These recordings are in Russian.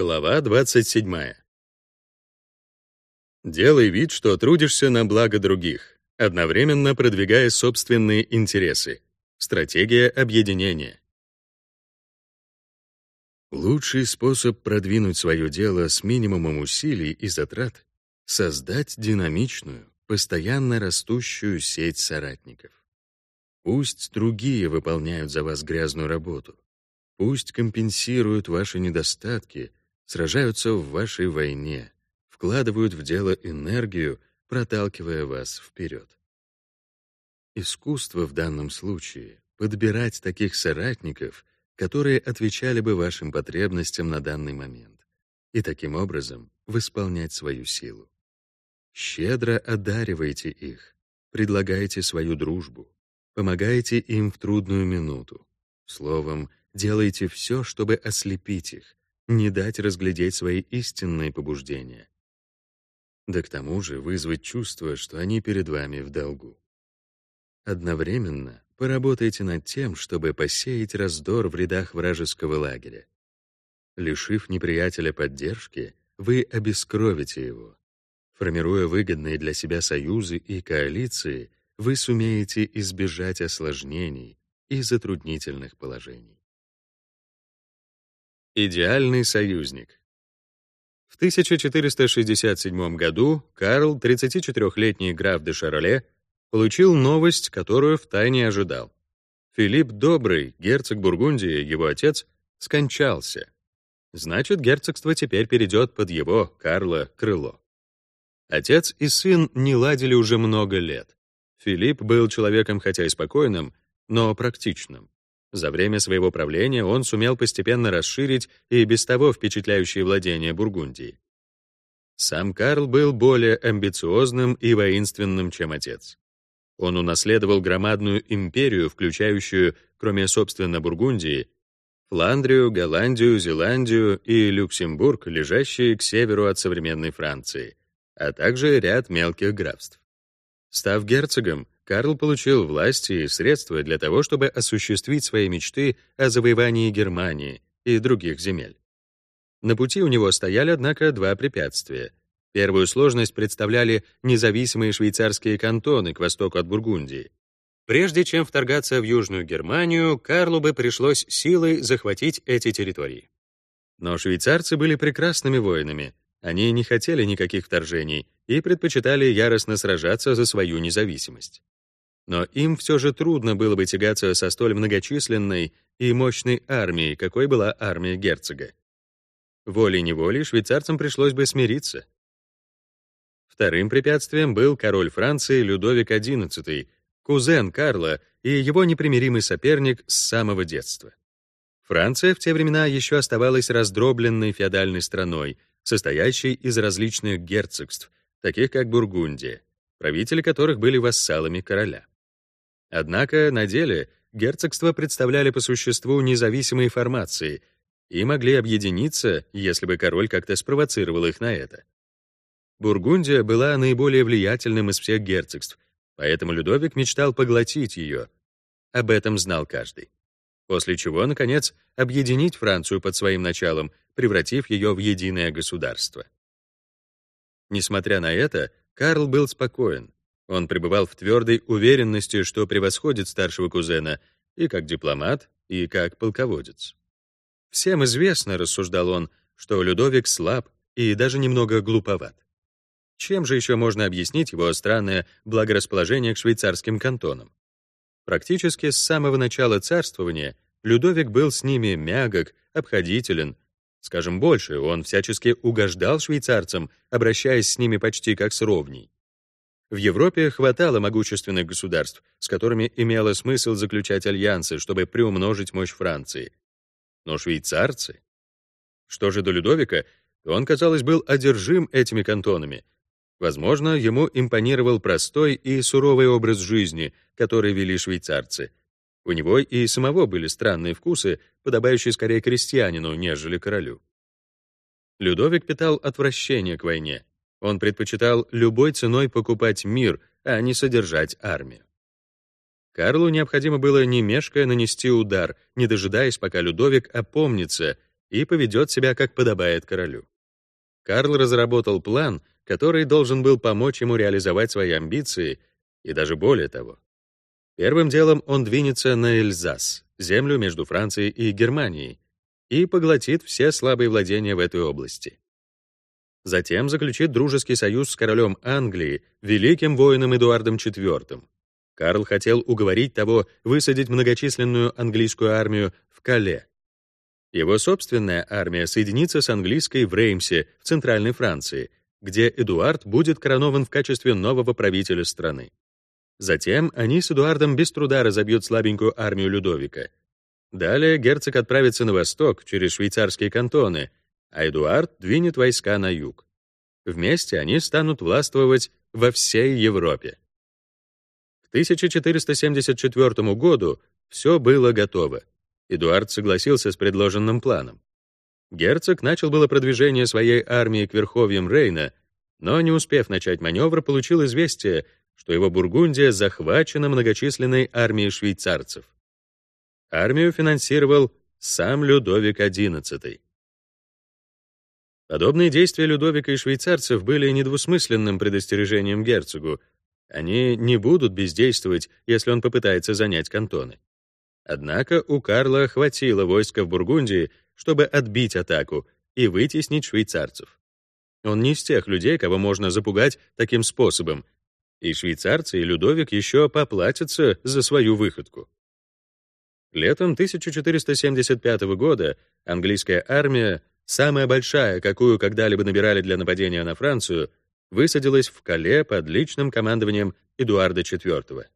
Глава 27. Делай вид, что трудишься на благо других, одновременно продвигая собственные интересы. Стратегия объединения. Лучший способ продвинуть свое дело с минимумом усилий и затрат — создать динамичную, постоянно растущую сеть соратников. Пусть другие выполняют за вас грязную работу. Пусть компенсируют ваши недостатки — сражаются в вашей войне, вкладывают в дело энергию, проталкивая вас вперед. Искусство в данном случае — подбирать таких соратников, которые отвечали бы вашим потребностям на данный момент, и таким образом восполнять свою силу. Щедро одаривайте их, предлагайте свою дружбу, помогайте им в трудную минуту. Словом, делайте все, чтобы ослепить их, не дать разглядеть свои истинные побуждения. Да к тому же вызвать чувство, что они перед вами в долгу. Одновременно поработайте над тем, чтобы посеять раздор в рядах вражеского лагеря. Лишив неприятеля поддержки, вы обескровите его. Формируя выгодные для себя союзы и коалиции, вы сумеете избежать осложнений и затруднительных положений. Идеальный союзник. В 1467 году Карл, 34-летний граф де Шароле, получил новость, которую втайне ожидал. Филипп Добрый, герцог Бургундии, его отец, скончался. Значит, герцогство теперь перейдет под его, Карла, крыло. Отец и сын не ладили уже много лет. Филипп был человеком хотя и спокойным, но практичным. За время своего правления он сумел постепенно расширить и без того впечатляющие владения Бургундии. Сам Карл был более амбициозным и воинственным, чем отец. Он унаследовал громадную империю, включающую, кроме, собственно, Бургундии, Фландрию, Голландию, Зеландию и Люксембург, лежащие к северу от современной Франции, а также ряд мелких графств. Став герцогом, Карл получил власть и средства для того, чтобы осуществить свои мечты о завоевании Германии и других земель. На пути у него стояли, однако, два препятствия. Первую сложность представляли независимые швейцарские кантоны к востоку от Бургундии. Прежде чем вторгаться в Южную Германию, Карлу бы пришлось силой захватить эти территории. Но швейцарцы были прекрасными воинами. Они не хотели никаких вторжений и предпочитали яростно сражаться за свою независимость но им все же трудно было бы тягаться со столь многочисленной и мощной армией, какой была армия герцога. Волей-неволей швейцарцам пришлось бы смириться. Вторым препятствием был король Франции Людовик XI, кузен Карла и его непримиримый соперник с самого детства. Франция в те времена еще оставалась раздробленной феодальной страной, состоящей из различных герцогств, таких как Бургундия, правители которых были вассалами короля. Однако на деле герцогства представляли по существу независимые формации и могли объединиться, если бы король как-то спровоцировал их на это. Бургундия была наиболее влиятельным из всех герцогств, поэтому Людовик мечтал поглотить ее. Об этом знал каждый. После чего, наконец, объединить Францию под своим началом, превратив ее в единое государство. Несмотря на это, Карл был спокоен. Он пребывал в твердой уверенности, что превосходит старшего кузена и как дипломат, и как полководец. Всем известно, рассуждал он, что Людовик слаб и даже немного глуповат. Чем же еще можно объяснить его странное благорасположение к швейцарским кантонам? Практически с самого начала царствования Людовик был с ними мягок, обходителен. Скажем больше, он всячески угождал швейцарцам, обращаясь с ними почти как с ровней. В Европе хватало могущественных государств, с которыми имело смысл заключать альянсы, чтобы приумножить мощь Франции. Но швейцарцы? Что же до Людовика, то он, казалось, был одержим этими кантонами. Возможно, ему импонировал простой и суровый образ жизни, который вели швейцарцы. У него и самого были странные вкусы, подобающие скорее крестьянину, нежели королю. Людовик питал отвращение к войне, он предпочитал любой ценой покупать мир, а не содержать армию. Карлу необходимо было не мешкая нанести удар, не дожидаясь, пока Людовик опомнится, и поведет себя, как подобает королю. Карл разработал план, который должен был помочь ему реализовать свои амбиции, и даже более того. Первым делом он двинется на Эльзас, землю между Францией и Германией, и поглотит все слабые владения в этой области. Затем заключит дружеский союз с королем Англии, великим воином Эдуардом IV. Карл хотел уговорить того высадить многочисленную английскую армию в Кале. Его собственная армия соединится с английской в Реймсе, в Центральной Франции, где Эдуард будет коронован в качестве нового правителя страны. Затем они с Эдуардом без труда разобьют слабенькую армию Людовика. Далее герцог отправится на восток, через швейцарские кантоны, а Эдуард двинет войска на юг. Вместе они станут властвовать во всей Европе. К 1474 году все было готово. Эдуард согласился с предложенным планом. Герцог начал было продвижение своей армии к верховьям Рейна, но, не успев начать маневр, получил известие, что его Бургундия захвачена многочисленной армией швейцарцев. Армию финансировал сам Людовик XI. Подобные действия Людовика и швейцарцев были недвусмысленным предостережением герцогу. Они не будут бездействовать, если он попытается занять кантоны. Однако у Карла хватило войска в Бургундии, чтобы отбить атаку и вытеснить швейцарцев. Он не из тех людей, кого можно запугать таким способом, и швейцарцы и Людовик еще поплатятся за свою выходку. Летом 1475 года английская армия, самая большая, какую когда-либо набирали для нападения на Францию, высадилась в Кале под личным командованием Эдуарда IV.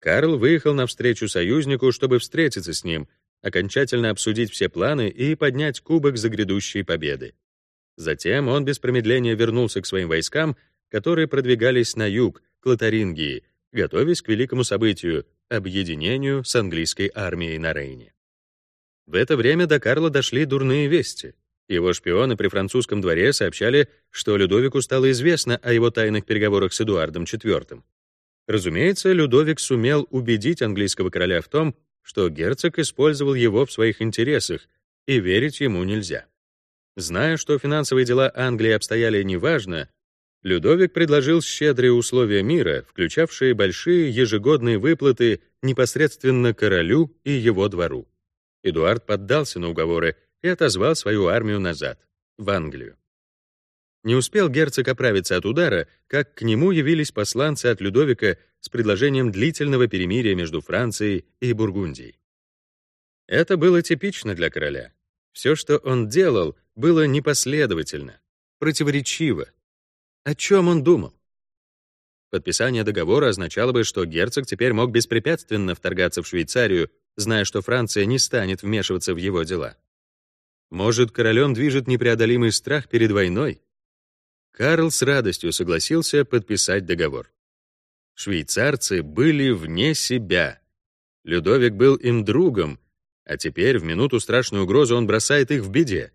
Карл выехал навстречу союзнику, чтобы встретиться с ним, окончательно обсудить все планы и поднять кубок за грядущие победы. Затем он без промедления вернулся к своим войскам которые продвигались на юг, к Лотарингии, готовясь к великому событию — объединению с английской армией на Рейне. В это время до Карла дошли дурные вести. Его шпионы при французском дворе сообщали, что Людовику стало известно о его тайных переговорах с Эдуардом IV. Разумеется, Людовик сумел убедить английского короля в том, что герцог использовал его в своих интересах, и верить ему нельзя. Зная, что финансовые дела Англии обстояли неважно, Людовик предложил щедрые условия мира, включавшие большие ежегодные выплаты непосредственно королю и его двору. Эдуард поддался на уговоры и отозвал свою армию назад, в Англию. Не успел герцог оправиться от удара, как к нему явились посланцы от Людовика с предложением длительного перемирия между Францией и Бургундией. Это было типично для короля. Все, что он делал, было непоследовательно, противоречиво, о чем он думал? Подписание договора означало бы, что герцог теперь мог беспрепятственно вторгаться в Швейцарию, зная, что Франция не станет вмешиваться в его дела. Может, королем движет непреодолимый страх перед войной? Карл с радостью согласился подписать договор. Швейцарцы были вне себя. Людовик был им другом, а теперь в минуту страшной угрозы он бросает их в беде.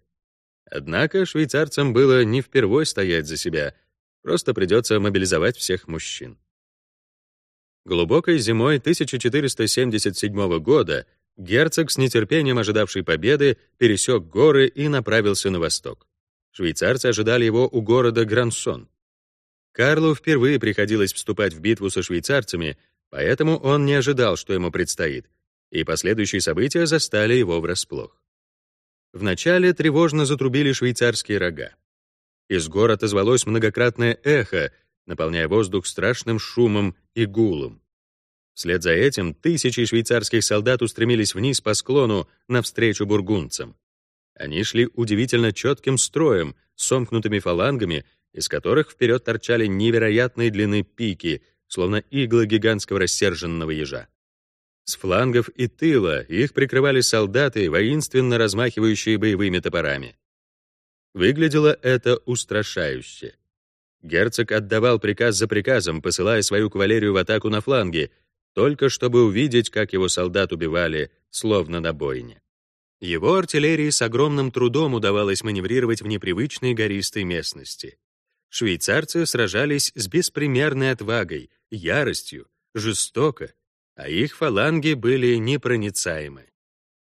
Однако швейцарцам было не впервой стоять за себя — Просто придется мобилизовать всех мужчин. Глубокой зимой 1477 года герцог, с нетерпением ожидавший победы, пересек горы и направился на восток. Швейцарцы ожидали его у города Грансон. Карлу впервые приходилось вступать в битву со швейцарцами, поэтому он не ожидал, что ему предстоит, и последующие события застали его врасплох. Вначале тревожно затрубили швейцарские рога. Из гор отозвалось многократное эхо, наполняя воздух страшным шумом и гулом. Вслед за этим тысячи швейцарских солдат устремились вниз по склону навстречу бургундцам. Они шли удивительно четким строем, сомкнутыми фалангами, из которых вперед торчали невероятной длины пики, словно иглы гигантского рассерженного ежа. С флангов и тыла их прикрывали солдаты, воинственно размахивающие боевыми топорами. Выглядело это устрашающе. Герцог отдавал приказ за приказом, посылая свою кавалерию в атаку на фланге, только чтобы увидеть, как его солдат убивали, словно на бойне. Его артиллерии с огромным трудом удавалось маневрировать в непривычной гористой местности. Швейцарцы сражались с беспримерной отвагой, яростью, жестоко, а их фаланги были непроницаемы.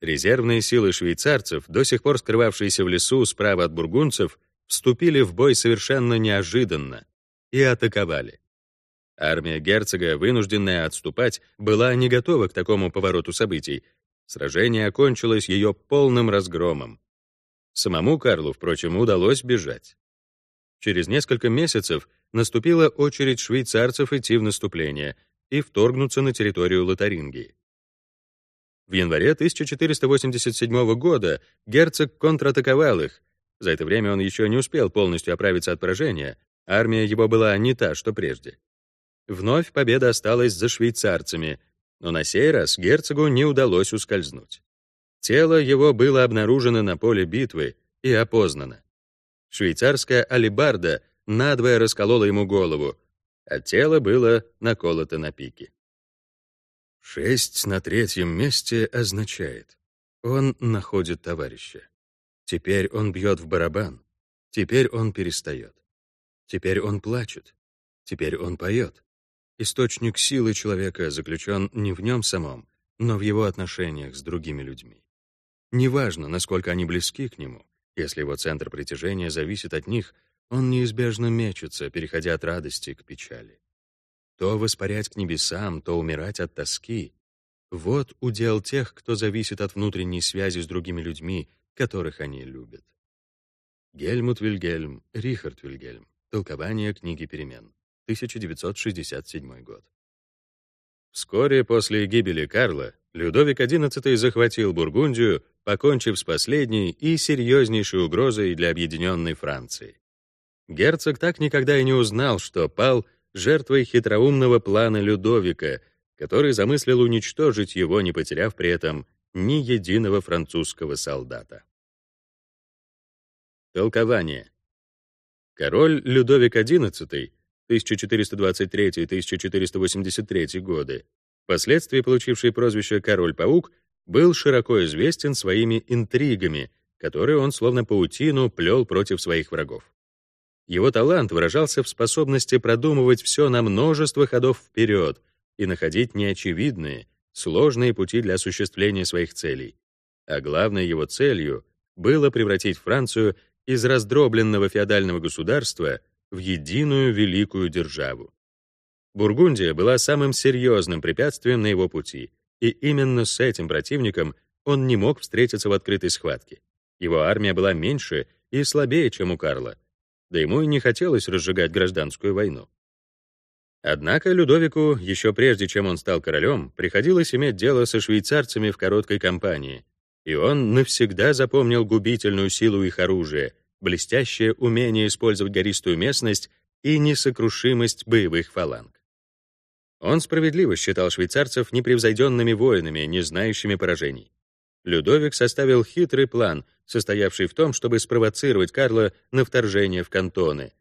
Резервные силы швейцарцев, до сих пор скрывавшиеся в лесу справа от бургунцев, вступили в бой совершенно неожиданно и атаковали. Армия герцога, вынужденная отступать, была не готова к такому повороту событий. Сражение окончилось ее полным разгромом. Самому Карлу, впрочем, удалось бежать. Через несколько месяцев наступила очередь швейцарцев идти в наступление и вторгнуться на территорию Лотарингии. В январе 1487 года герцог контратаковал их. За это время он еще не успел полностью оправиться от поражения, армия его была не та, что прежде. Вновь победа осталась за швейцарцами, но на сей раз герцогу не удалось ускользнуть. Тело его было обнаружено на поле битвы и опознано. Швейцарская алибарда надвое расколола ему голову, а тело было наколото на пике. Шесть на третьем месте означает, он находит товарища. Теперь он бьет в барабан. Теперь он перестает. Теперь он плачет. Теперь он поет. Источник силы человека заключен не в нем самом, но в его отношениях с другими людьми. Неважно, насколько они близки к нему, если его центр притяжения зависит от них, он неизбежно мечется, переходя от радости к печали. То воспарять к небесам, то умирать от тоски. Вот удел тех, кто зависит от внутренней связи с другими людьми, которых они любят. Гельмут Вильгельм, Рихард Вильгельм. Толкование книги перемен. 1967 год. Вскоре после гибели Карла Людовик XI захватил Бургундию, покончив с последней и серьезнейшей угрозой для объединенной Франции. Герцог так никогда и не узнал, что пал жертвой хитроумного плана Людовика, который замыслил уничтожить его, не потеряв при этом ни единого французского солдата. Толкование. Король Людовик XI 1423-1483 годы, впоследствии получивший прозвище «Король-паук», был широко известен своими интригами, которые он словно паутину плел против своих врагов. Его талант выражался в способности продумывать все на множество ходов вперед и находить неочевидные, сложные пути для осуществления своих целей. А главной его целью было превратить Францию из раздробленного феодального государства в единую великую державу. Бургундия была самым серьезным препятствием на его пути, и именно с этим противником он не мог встретиться в открытой схватке. Его армия была меньше и слабее, чем у Карла, да ему и не хотелось разжигать гражданскую войну. Однако Людовику, еще прежде чем он стал королем, приходилось иметь дело со швейцарцами в короткой кампании, и он навсегда запомнил губительную силу их оружия, блестящее умение использовать гористую местность и несокрушимость боевых фаланг. Он справедливо считал швейцарцев непревзойденными воинами, не знающими поражений. Людовик составил хитрый план, состоявший в том, чтобы спровоцировать Карла на вторжение в кантоны,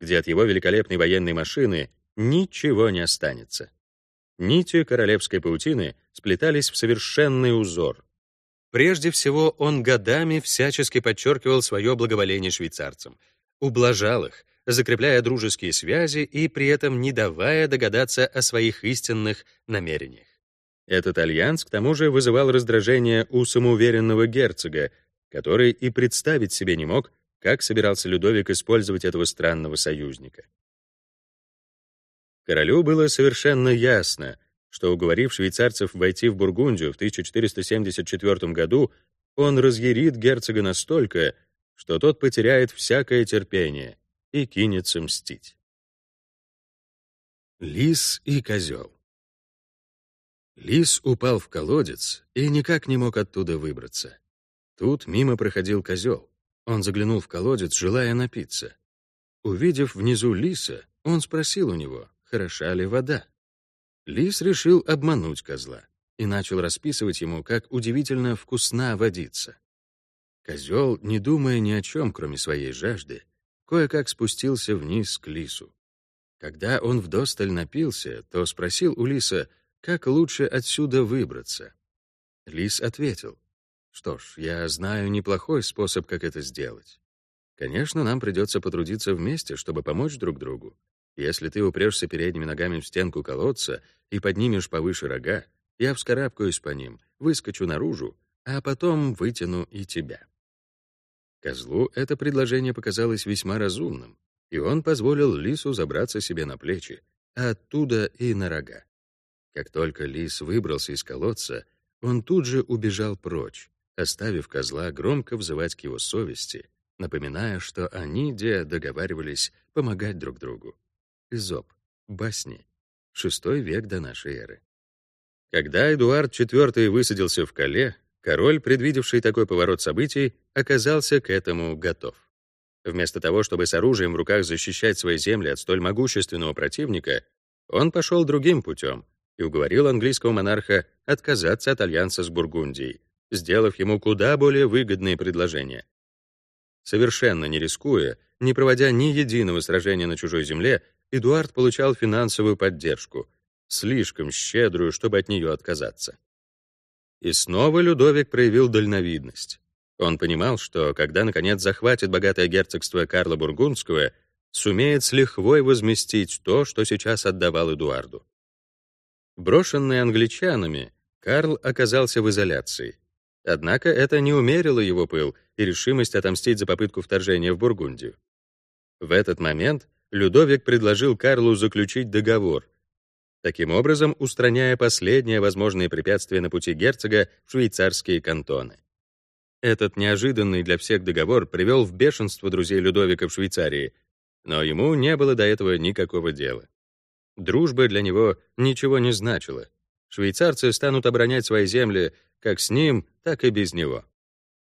где от его великолепной военной машины ничего не останется. Нити королевской паутины сплетались в совершенный узор. Прежде всего, он годами всячески подчеркивал свое благоволение швейцарцам, ублажал их, закрепляя дружеские связи и при этом не давая догадаться о своих истинных намерениях. Этот альянс, к тому же, вызывал раздражение у самоуверенного герцога, который и представить себе не мог, как собирался Людовик использовать этого странного союзника. Королю было совершенно ясно, что, уговорив швейцарцев войти в Бургундию в 1474 году, он разъярит герцога настолько, что тот потеряет всякое терпение и кинется мстить. Лис и козел Лис упал в колодец и никак не мог оттуда выбраться. Тут мимо проходил козел. Он заглянул в колодец, желая напиться. Увидев внизу лиса, он спросил у него, хороша ли вода. Лис решил обмануть козла и начал расписывать ему, как удивительно вкусна водица. Козел, не думая ни о чем, кроме своей жажды, кое-как спустился вниз к лису. Когда он вдосталь напился, то спросил у лиса, как лучше отсюда выбраться. Лис ответил, «Что ж, я знаю неплохой способ, как это сделать. Конечно, нам придется потрудиться вместе, чтобы помочь друг другу, если ты упрешься передними ногами в стенку колодца и поднимешь повыше рога, я вскарабкаюсь по ним, выскочу наружу, а потом вытяну и тебя». Козлу это предложение показалось весьма разумным, и он позволил лису забраться себе на плечи, а оттуда и на рога. Как только лис выбрался из колодца, он тут же убежал прочь, оставив козла громко взывать к его совести, напоминая, что они, где договаривались помогать друг другу. Изоп. Басни. Шестой век до нашей эры. Когда Эдуард IV высадился в Кале, король, предвидевший такой поворот событий, оказался к этому готов. Вместо того, чтобы с оружием в руках защищать свои земли от столь могущественного противника, он пошел другим путем и уговорил английского монарха отказаться от альянса с Бургундией, сделав ему куда более выгодные предложения. Совершенно не рискуя, не проводя ни единого сражения на чужой земле, Эдуард получал финансовую поддержку, слишком щедрую, чтобы от нее отказаться. И снова Людовик проявил дальновидность. Он понимал, что когда, наконец, захватит богатое герцогство Карла Бургундского, сумеет с лихвой возместить то, что сейчас отдавал Эдуарду. Брошенный англичанами, Карл оказался в изоляции. Однако это не умерило его пыл и решимость отомстить за попытку вторжения в Бургундию. В этот момент Людовик предложил Карлу заключить договор, таким образом устраняя последнее возможное препятствие на пути герцога в швейцарские кантоны. Этот неожиданный для всех договор привел в бешенство друзей Людовика в Швейцарии, но ему не было до этого никакого дела. Дружба для него ничего не значила. Швейцарцы станут оборонять свои земли как с ним, так и без него.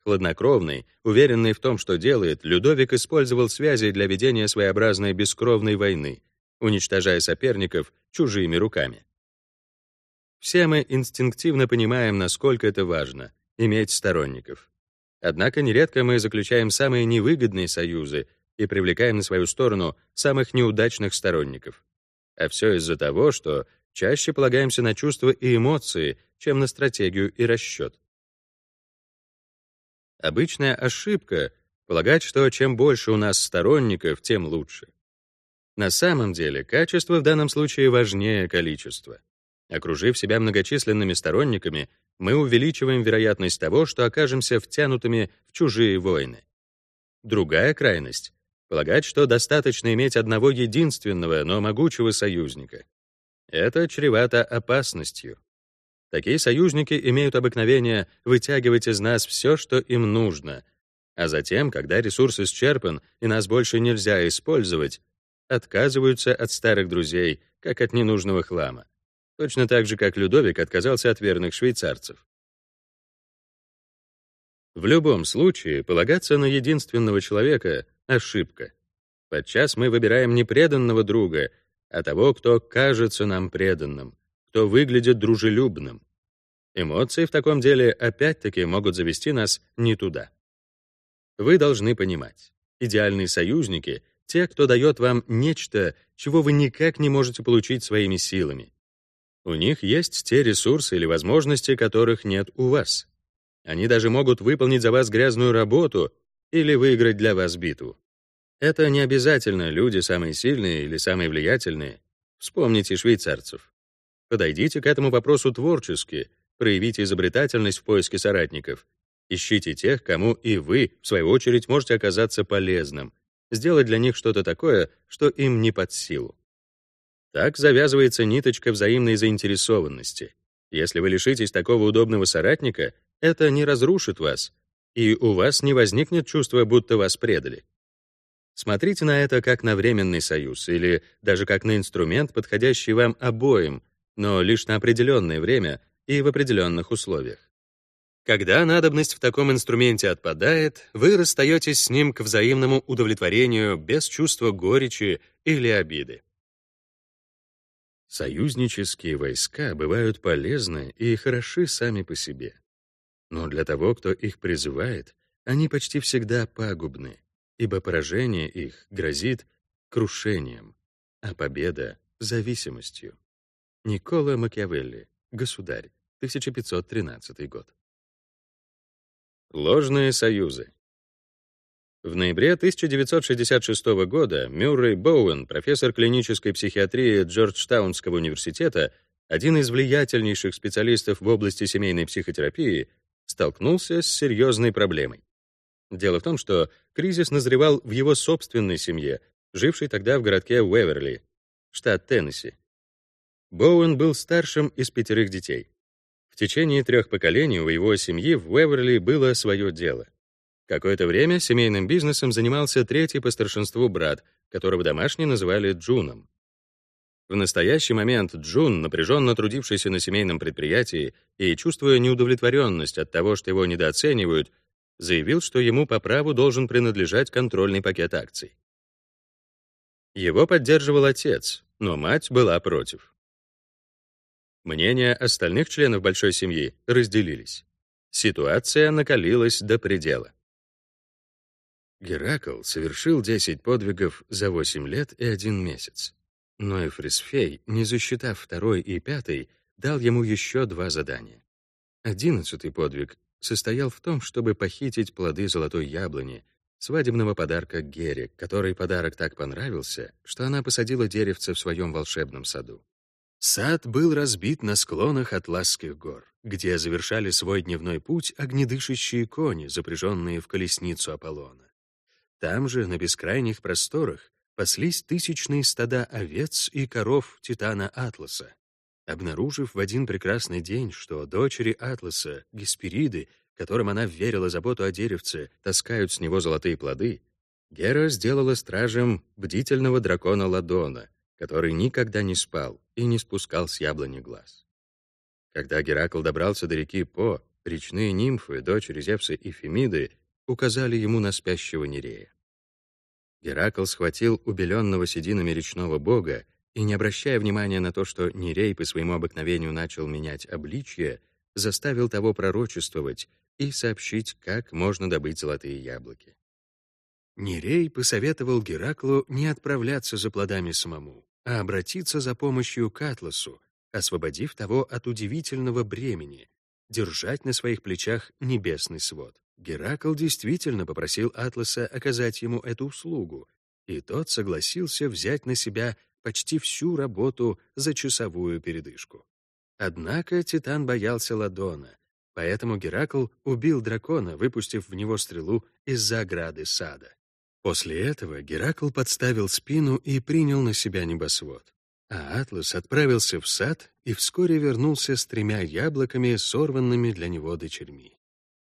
Хладнокровный, уверенный в том, что делает, Людовик использовал связи для ведения своеобразной бескровной войны, уничтожая соперников чужими руками. Все мы инстинктивно понимаем, насколько это важно — иметь сторонников. Однако нередко мы заключаем самые невыгодные союзы и привлекаем на свою сторону самых неудачных сторонников. А все из-за того, что чаще полагаемся на чувства и эмоции, чем на стратегию и расчет. Обычная ошибка — полагать, что чем больше у нас сторонников, тем лучше. На самом деле, качество в данном случае важнее количества. Окружив себя многочисленными сторонниками, мы увеличиваем вероятность того, что окажемся втянутыми в чужие войны. Другая крайность — полагать, что достаточно иметь одного единственного, но могучего союзника. Это чревато опасностью. Такие союзники имеют обыкновение вытягивать из нас все, что им нужно, а затем, когда ресурс исчерпан и нас больше нельзя использовать, отказываются от старых друзей, как от ненужного хлама. Точно так же, как Людовик отказался от верных швейцарцев. В любом случае, полагаться на единственного человека — ошибка. Подчас мы выбираем не преданного друга, а того, кто кажется нам преданным, кто выглядит дружелюбным. Эмоции в таком деле опять-таки могут завести нас не туда. Вы должны понимать, идеальные союзники — те, кто дает вам нечто, чего вы никак не можете получить своими силами. У них есть те ресурсы или возможности, которых нет у вас. Они даже могут выполнить за вас грязную работу или выиграть для вас битву. Это не обязательно люди самые сильные или самые влиятельные. Вспомните швейцарцев. Подойдите к этому вопросу творчески, проявите изобретательность в поиске соратников. Ищите тех, кому и вы, в свою очередь, можете оказаться полезным, сделать для них что-то такое, что им не под силу. Так завязывается ниточка взаимной заинтересованности. Если вы лишитесь такого удобного соратника, это не разрушит вас, и у вас не возникнет чувства, будто вас предали. Смотрите на это как на временный союз или даже как на инструмент, подходящий вам обоим, но лишь на определенное время и в определенных условиях. Когда надобность в таком инструменте отпадает, вы расстаетесь с ним к взаимному удовлетворению без чувства горечи или обиды. Союзнические войска бывают полезны и хороши сами по себе. Но для того, кто их призывает, они почти всегда пагубны, ибо поражение их грозит крушением, а победа — зависимостью. Никола Макиавелли, Государь, 1513 год. Ложные союзы. В ноябре 1966 года Мюррей Боуэн, профессор клинической психиатрии Джорджтаунского университета, один из влиятельнейших специалистов в области семейной психотерапии, столкнулся с серьезной проблемой. Дело в том, что кризис назревал в его собственной семье, жившей тогда в городке Уэверли, штат Теннесси. Боуэн был старшим из пятерых детей. В течение трех поколений у его семьи в Уэверли было свое дело. Какое-то время семейным бизнесом занимался третий по старшинству брат, которого домашние называли Джуном. В настоящий момент Джун, напряженно трудившийся на семейном предприятии и чувствуя неудовлетворенность от того, что его недооценивают, заявил, что ему по праву должен принадлежать контрольный пакет акций. Его поддерживал отец, но мать была против. Мнения остальных членов большой семьи разделились. Ситуация накалилась до предела. Геракл совершил 10 подвигов за 8 лет и один месяц. Но Эфрисфей, не засчитав второй и пятый, дал ему еще два задания. Одиннадцатый подвиг состоял в том, чтобы похитить плоды золотой яблони, свадебного подарка Гере, которой подарок так понравился, что она посадила деревце в своем волшебном саду. Сад был разбит на склонах Атласских гор, где завершали свой дневной путь огнедышащие кони, запряженные в колесницу Аполлона. Там же, на бескрайних просторах, паслись тысячные стада овец и коров Титана Атласа. Обнаружив в один прекрасный день, что дочери Атласа, Геспериды, которым она верила заботу о деревце, таскают с него золотые плоды, Гера сделала стражем бдительного дракона Ладона, который никогда не спал и не спускал с яблони глаз. Когда Геракл добрался до реки По, речные нимфы, дочери Зевса и Фемиды, указали ему на спящего Нерея. Геракл схватил убеленного сединами речного бога и, не обращая внимания на то, что Нерей по своему обыкновению начал менять обличье, заставил того пророчествовать и сообщить, как можно добыть золотые яблоки. Нерей посоветовал Гераклу не отправляться за плодами самому, а обратиться за помощью к Атласу, освободив того от удивительного бремени — держать на своих плечах небесный свод. Геракл действительно попросил Атласа оказать ему эту услугу, и тот согласился взять на себя почти всю работу за часовую передышку. Однако Титан боялся Ладона, поэтому Геракл убил дракона, выпустив в него стрелу из-за ограды сада. После этого Геракл подставил спину и принял на себя небосвод. А Атлас отправился в сад и вскоре вернулся с тремя яблоками, сорванными для него дочерьми.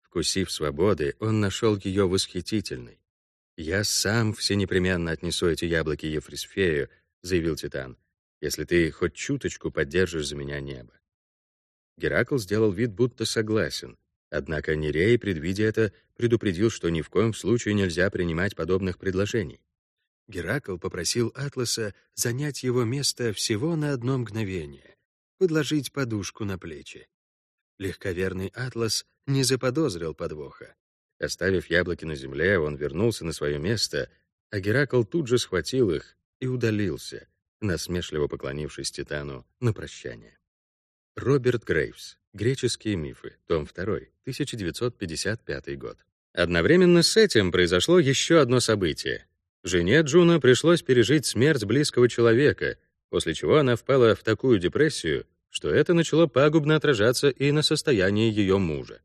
Вкусив свободы, он нашел ее восхитительной. «Я сам все непременно отнесу эти яблоки Ефрисфею», — заявил Титан, «если ты хоть чуточку поддержишь за меня небо». Геракл сделал вид, будто согласен, однако Нерей, предвидя это, предупредил, что ни в коем случае нельзя принимать подобных предложений. Геракл попросил Атласа занять его место всего на одно мгновение, подложить подушку на плечи. Легковерный Атлас не заподозрил подвоха. Оставив яблоки на земле, он вернулся на свое место, а Геракл тут же схватил их и удалился, насмешливо поклонившись Титану на прощание. Роберт Грейвс. Греческие мифы. Том 2. 1955 год. Одновременно с этим произошло еще одно событие. Жене Джуна пришлось пережить смерть близкого человека, после чего она впала в такую депрессию, что это начало пагубно отражаться и на состоянии ее мужа.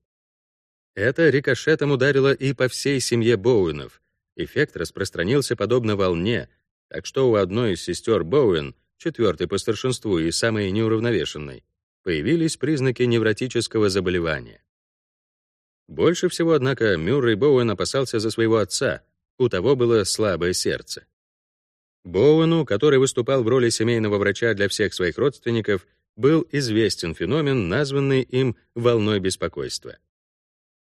Это рикошетом ударило и по всей семье Боуэнов. Эффект распространился подобно волне, так что у одной из сестер Боуэн, четвертой по старшинству и самой неуравновешенной, появились признаки невротического заболевания. Больше всего, однако, Мюррей Боуэн опасался за своего отца, у того было слабое сердце. Боуэну, который выступал в роли семейного врача для всех своих родственников, был известен феномен, названный им «волной беспокойства».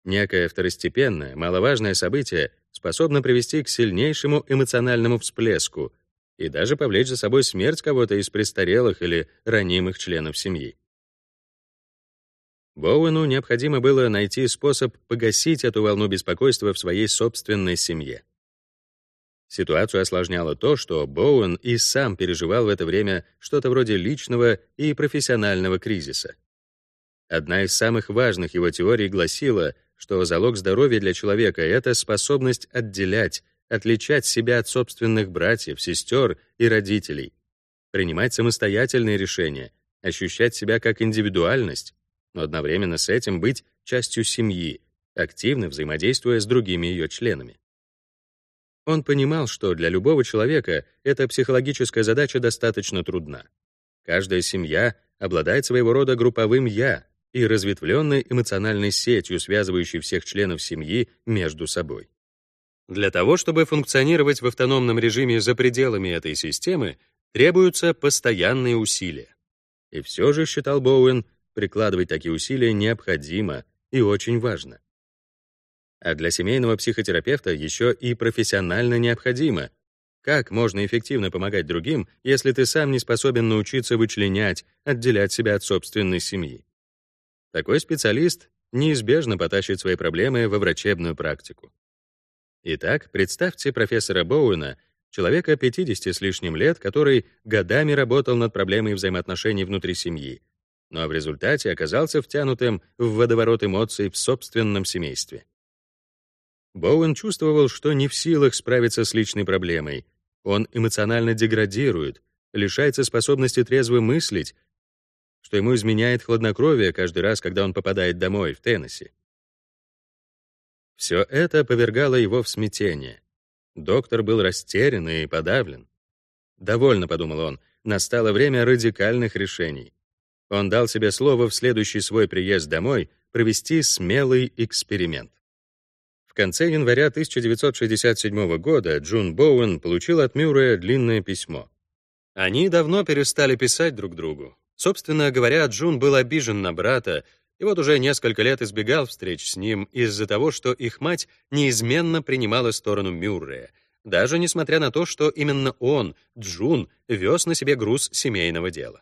Некое второстепенное, маловажное событие способно привести к сильнейшему эмоциональному всплеску и даже повлечь за собой смерть кого-то из престарелых или ранимых членов семьи. Боуэну необходимо было найти способ погасить эту волну беспокойства в своей собственной семье. Ситуацию осложняло то, что Боуэн и сам переживал в это время что-то вроде личного и профессионального кризиса. Одна из самых важных его теорий гласила, что залог здоровья для человека — это способность отделять, отличать себя от собственных братьев, сестер и родителей, принимать самостоятельные решения, ощущать себя как индивидуальность, но одновременно с этим быть частью семьи, активно взаимодействуя с другими ее членами. Он понимал, что для любого человека эта психологическая задача достаточно трудна. Каждая семья обладает своего рода групповым «я» и разветвленной эмоциональной сетью, связывающей всех членов семьи между собой. Для того, чтобы функционировать в автономном режиме за пределами этой системы, требуются постоянные усилия. И все же, считал Боуэн, прикладывать такие усилия необходимо и очень важно. А для семейного психотерапевта еще и профессионально необходимо. Как можно эффективно помогать другим, если ты сам не способен научиться вычленять, отделять себя от собственной семьи? Такой специалист неизбежно потащит свои проблемы во врачебную практику. Итак, представьте профессора Боуэна, человека 50 с лишним лет, который годами работал над проблемой взаимоотношений внутри семьи, но в результате оказался втянутым в водоворот эмоций в собственном семействе. Боуэн чувствовал, что не в силах справиться с личной проблемой. Он эмоционально деградирует, лишается способности трезво мыслить, что ему изменяет хладнокровие каждый раз, когда он попадает домой, в Теннесси. Все это повергало его в смятение. Доктор был растерян и подавлен. «Довольно», — подумал он, — «настало время радикальных решений». Он дал себе слово в следующий свой приезд домой провести смелый эксперимент. В конце января 1967 года Джун Боуэн получил от Мюррея длинное письмо. Они давно перестали писать друг другу. Собственно говоря, Джун был обижен на брата, и вот уже несколько лет избегал встреч с ним из-за того, что их мать неизменно принимала сторону Мюррея, даже несмотря на то, что именно он, Джун, вез на себе груз семейного дела.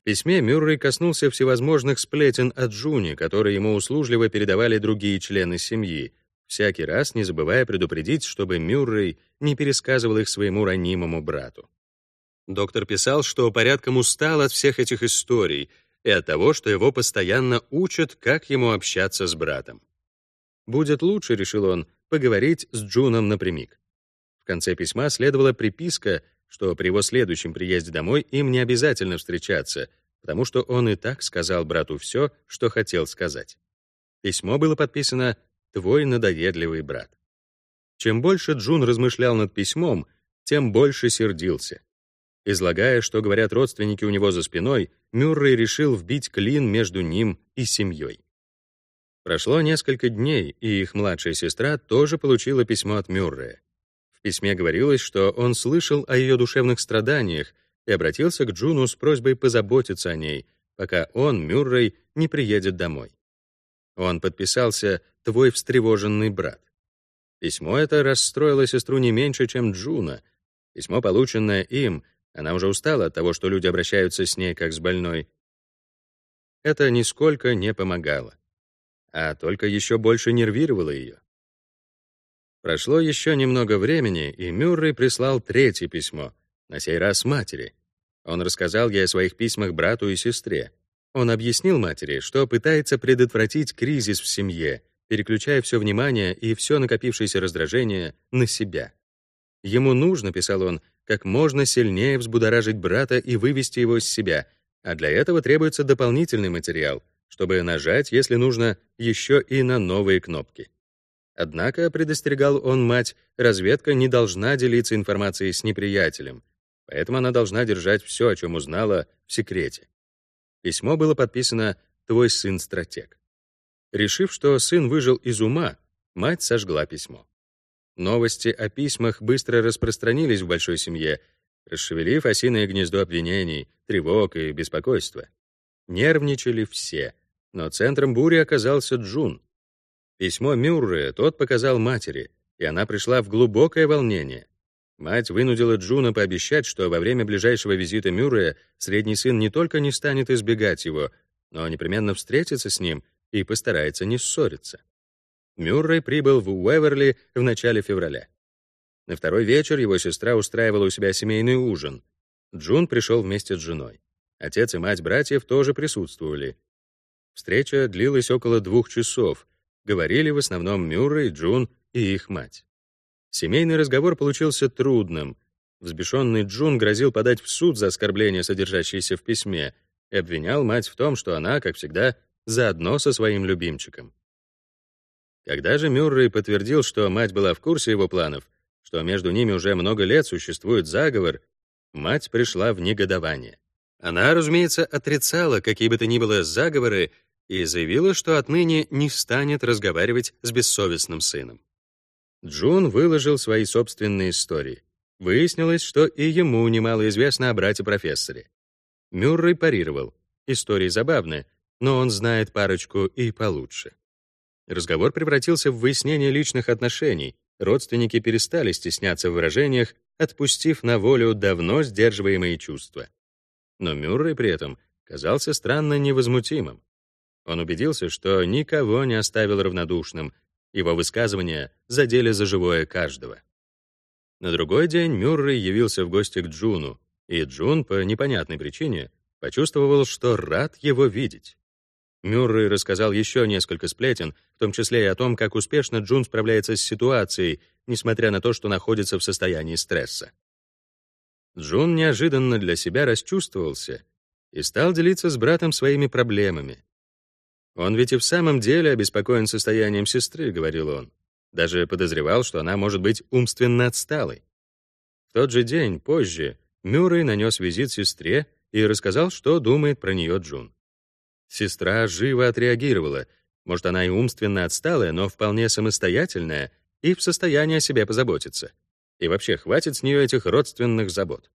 В письме Мюррей коснулся всевозможных сплетен о Джуне, которые ему услужливо передавали другие члены семьи, всякий раз не забывая предупредить, чтобы Мюррей не пересказывал их своему ранимому брату. Доктор писал, что порядком устал от всех этих историй — и от того, что его постоянно учат, как ему общаться с братом. Будет лучше, решил он, поговорить с Джуном напрямик. В конце письма следовала приписка, что при его следующем приезде домой им не обязательно встречаться, потому что он и так сказал брату все, что хотел сказать. Письмо было подписано «Твой надоедливый брат». Чем больше Джун размышлял над письмом, тем больше сердился. Излагая, что говорят родственники у него за спиной, Мюррей решил вбить клин между ним и семьей. Прошло несколько дней, и их младшая сестра тоже получила письмо от Мюррея. Письме говорилось, что он слышал о ее душевных страданиях и обратился к Джуну с просьбой позаботиться о ней, пока он, Мюррей, не приедет домой. Он подписался «Твой встревоженный брат». Письмо это расстроило сестру не меньше, чем Джуна. Письмо, полученное им, она уже устала от того, что люди обращаются с ней как с больной. Это нисколько не помогало, а только еще больше нервировало ее. Прошло еще немного времени, и Мюррей прислал третье письмо, на сей раз матери. Он рассказал ей о своих письмах брату и сестре. Он объяснил матери, что пытается предотвратить кризис в семье, переключая все внимание и все накопившееся раздражение на себя. Ему нужно, писал он, как можно сильнее взбудоражить брата и вывести его из себя, а для этого требуется дополнительный материал, чтобы нажать, если нужно, еще и на новые кнопки. Однако, предостерегал он мать, разведка не должна делиться информацией с неприятелем, поэтому она должна держать все, о чем узнала, в секрете. Письмо было подписано «Твой сын-стратег». Решив, что сын выжил из ума, мать сожгла письмо. Новости о письмах быстро распространились в большой семье, расшевелив осиное гнездо обвинений, тревог и беспокойства. Нервничали все, но центром бури оказался Джун. Письмо Мюррея тот показал матери, и она пришла в глубокое волнение. Мать вынудила Джуна пообещать, что во время ближайшего визита Мюррея средний сын не только не станет избегать его, но непременно встретится с ним и постарается не ссориться. Мюррей прибыл в Уэверли в начале февраля. На второй вечер его сестра устраивала у себя семейный ужин. Джун пришел вместе с женой. Отец и мать братьев тоже присутствовали. Встреча длилась около двух часов. Говорили в основном Мюррей, Джун и их мать. Семейный разговор получился трудным. Взбешенный Джун грозил подать в суд за оскорбление, содержащееся в письме, и обвинял мать в том, что она, как всегда, заодно со своим любимчиком. Когда же Мюррей подтвердил, что мать была в курсе его планов, что между ними уже много лет существует заговор, мать пришла в негодование. Она, разумеется, отрицала какие бы то ни было заговоры и заявила, что отныне не станет разговаривать с бессовестным сыном. Джун выложил свои собственные истории. Выяснилось, что и ему немало известно о брате-профессоре. Мюррей парировал. Истории забавны, но он знает парочку и получше. Разговор превратился в выяснение личных отношений. Родственники перестали стесняться в выражениях, отпустив на волю давно сдерживаемые чувства. Но Мюррей при этом казался странно невозмутимым. Он убедился, что никого не оставил равнодушным, его высказывания задели за живое каждого. На другой день Мюррей явился в гости к Джуну, и Джун по непонятной причине почувствовал, что рад его видеть. Мюррей рассказал еще несколько сплетен, в том числе и о том, как успешно Джун справляется с ситуацией, несмотря на то, что находится в состоянии стресса. Джун неожиданно для себя расчувствовался и стал делиться с братом своими проблемами. «Он ведь и в самом деле обеспокоен состоянием сестры», — говорил он. Даже подозревал, что она может быть умственно отсталой. В тот же день, позже, Мюррей нанес визит сестре и рассказал, что думает про нее Джун. Сестра живо отреагировала. Может, она и умственно отсталая, но вполне самостоятельная и в состоянии о себе позаботиться. И вообще, хватит с нее этих родственных забот.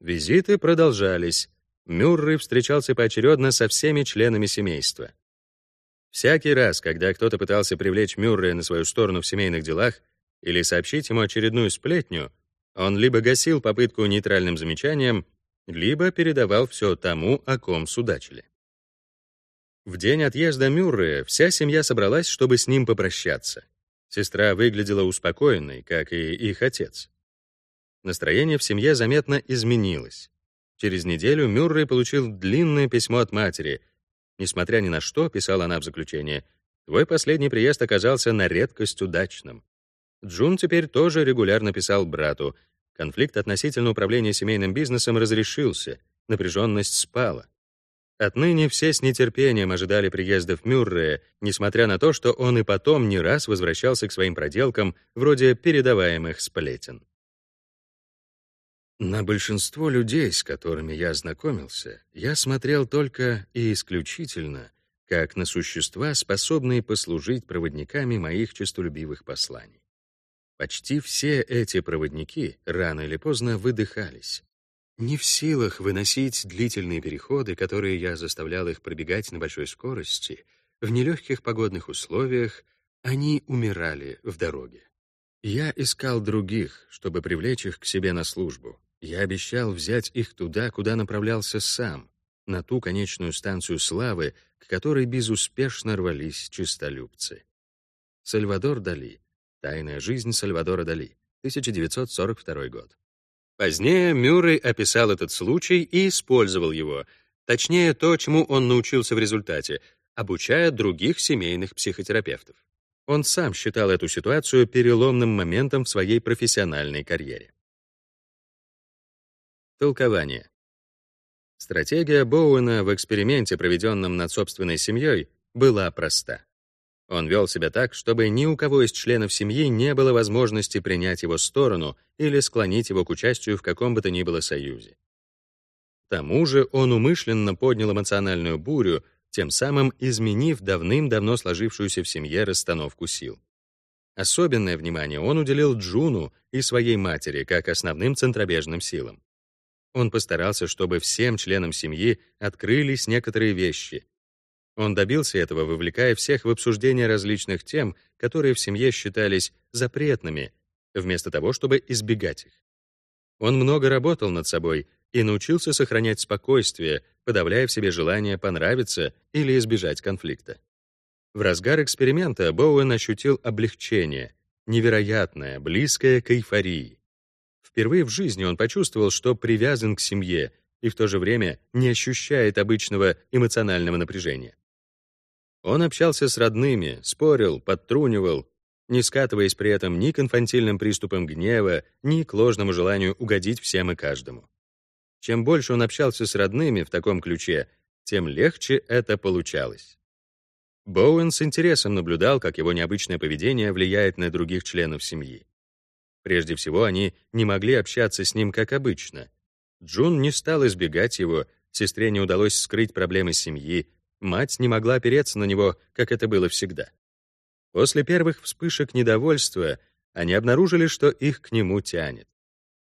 Визиты продолжались. Мюррей встречался поочередно со всеми членами семейства. Всякий раз, когда кто-то пытался привлечь Мюррея на свою сторону в семейных делах или сообщить ему очередную сплетню, он либо гасил попытку нейтральным замечанием, либо передавал все тому, о ком судачили. В день отъезда Мюррея вся семья собралась, чтобы с ним попрощаться. Сестра выглядела успокоенной, как и их отец. Настроение в семье заметно изменилось. Через неделю Мюррей получил длинное письмо от матери. Несмотря ни на что, писала она в заключение, твой последний приезд оказался на редкость удачным. Джун теперь тоже регулярно писал брату. Конфликт относительно управления семейным бизнесом разрешился, напряженность спала. Отныне все с нетерпением ожидали приездов Мюррея, несмотря на то, что он и потом не раз возвращался к своим проделкам, вроде передаваемых сплетен. На большинство людей, с которыми я знакомился, я смотрел только и исключительно как на существа, способные послужить проводниками моих честолюбивых посланий. Почти все эти проводники рано или поздно выдыхались, не в силах выносить длительные переходы, которые я заставлял их пробегать на большой скорости, в нелегких погодных условиях, они умирали в дороге. Я искал других, чтобы привлечь их к себе на службу. Я обещал взять их туда, куда направлялся сам, на ту конечную станцию славы, к которой безуспешно рвались чистолюбцы. Сальвадор Дали. Тайная жизнь Сальвадора Дали. 1942 год. Позднее Мюррей описал этот случай и использовал его, точнее, то, чему он научился в результате, обучая других семейных психотерапевтов. Он сам считал эту ситуацию переломным моментом в своей профессиональной карьере. Толкование. Стратегия Боуэна в эксперименте, проведенном над собственной семьей, была проста. Он вел себя так, чтобы ни у кого из членов семьи не было возможности принять его сторону или склонить его к участию в каком бы то ни было союзе. К тому же он умышленно поднял эмоциональную бурю, тем самым изменив давным-давно сложившуюся в семье расстановку сил. Особенное внимание он уделил Джуну и своей матери как основным центробежным силам. Он постарался, чтобы всем членам семьи открылись некоторые вещи, он добился этого, вовлекая всех в обсуждение различных тем, которые в семье считались запретными, вместо того, чтобы избегать их. Он много работал над собой и научился сохранять спокойствие, подавляя в себе желание понравиться или избежать конфликта. В разгар эксперимента Боуэн ощутил облегчение, невероятное, близкое к эйфории. Впервые в жизни он почувствовал, что привязан к семье и в то же время не ощущает обычного эмоционального напряжения. Он общался с родными, спорил, подтрунивал, не скатываясь при этом ни к инфантильным приступам гнева, ни к ложному желанию угодить всем и каждому. Чем больше он общался с родными в таком ключе, тем легче это получалось. Боуэн с интересом наблюдал, как его необычное поведение влияет на других членов семьи. Прежде всего, они не могли общаться с ним как обычно. Джун не стал избегать его, сестре не удалось скрыть проблемы семьи, мать не могла опереться на него, как это было всегда. После первых вспышек недовольства они обнаружили, что их к нему тянет.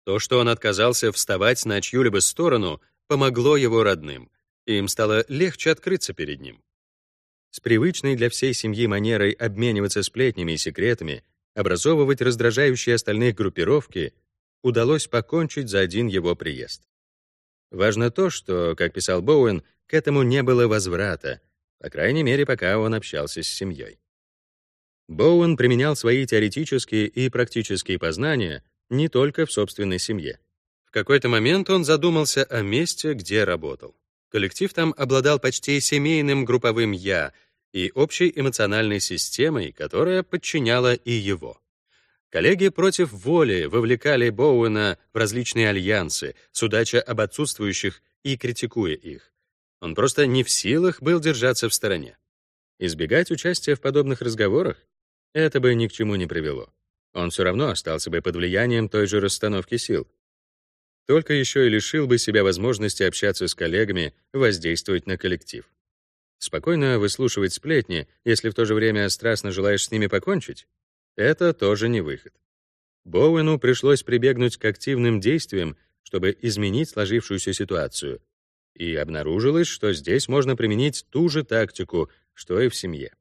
То, что он отказался вставать на чью-либо сторону, помогло его родным, им стало легче открыться перед ним. С привычной для всей семьи манерой обмениваться сплетнями и секретами, образовывать раздражающие остальных группировки, удалось покончить за один его приезд. Важно то, что, как писал Боуэн, к этому не было возврата, по крайней мере, пока он общался с семьей. Боуэн применял свои теоретические и практические познания не только в собственной семье. В какой-то момент он задумался о месте, где работал. Коллектив там обладал почти семейным групповым «я» и общей эмоциональной системой, которая подчиняла и его. Коллеги против воли вовлекали Боуэна в различные альянсы, судача об отсутствующих и критикуя их. Он просто не в силах был держаться в стороне. Избегать участия в подобных разговорах это бы ни к чему не привело. Он все равно остался бы под влиянием той же расстановки сил. Только еще и лишил бы себя возможности общаться с коллегами, воздействовать на коллектив. Спокойно выслушивать сплетни, если в то же время страстно желаешь с ними покончить, это тоже не выход. Боуэну пришлось прибегнуть к активным действиям, чтобы изменить сложившуюся ситуацию, и обнаружилось, что здесь можно применить ту же тактику, что и в семье.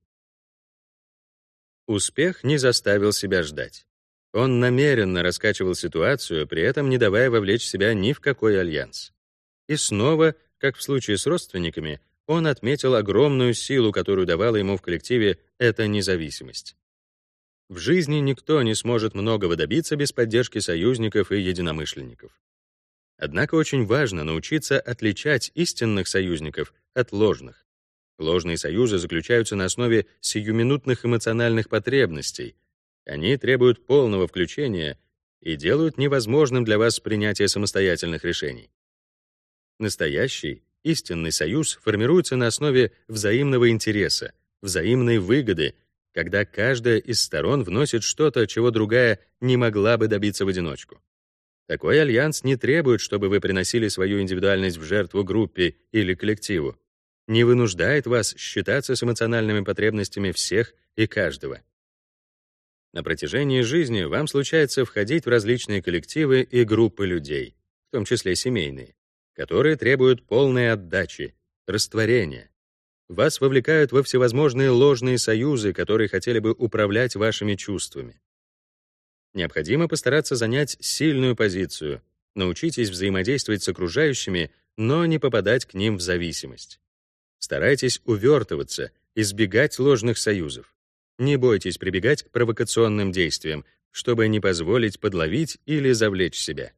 Успех не заставил себя ждать. Он намеренно раскачивал ситуацию, при этом не давая вовлечь себя ни в какой альянс. И снова, как в случае с родственниками, он отметил огромную силу, которую давала ему в коллективе эта независимость. В жизни никто не сможет многого добиться без поддержки союзников и единомышленников. Однако очень важно научиться отличать истинных союзников от ложных. Ложные союзы заключаются на основе сиюминутных эмоциональных потребностей. Они требуют полного включения и делают невозможным для вас принятие самостоятельных решений. Настоящий, истинный союз формируется на основе взаимного интереса, взаимной выгоды когда каждая из сторон вносит что-то, чего другая не могла бы добиться в одиночку. Такой альянс не требует, чтобы вы приносили свою индивидуальность в жертву группе или коллективу, не вынуждает вас считаться с эмоциональными потребностями всех и каждого. На протяжении жизни вам случается входить в различные коллективы и группы людей, в том числе семейные, которые требуют полной отдачи, растворения, вас вовлекают во всевозможные ложные союзы, которые хотели бы управлять вашими чувствами. Необходимо постараться занять сильную позицию. Научитесь взаимодействовать с окружающими, но не попадать к ним в зависимость. Старайтесь увертываться, избегать ложных союзов. Не бойтесь прибегать к провокационным действиям, чтобы не позволить подловить или завлечь себя.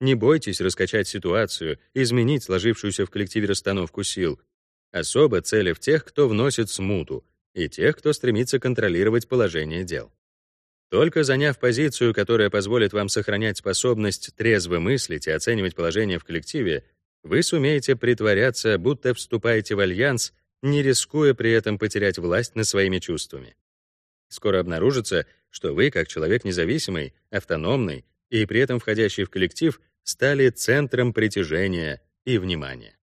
Не бойтесь раскачать ситуацию, изменить сложившуюся в коллективе расстановку сил, Особо цели в тех, кто вносит смуту, и тех, кто стремится контролировать положение дел. Только заняв позицию, которая позволит вам сохранять способность трезво мыслить и оценивать положение в коллективе, вы сумеете притворяться, будто вступаете в альянс, не рискуя при этом потерять власть над своими чувствами. Скоро обнаружится, что вы, как человек независимый, автономный и при этом входящий в коллектив, стали центром притяжения и внимания.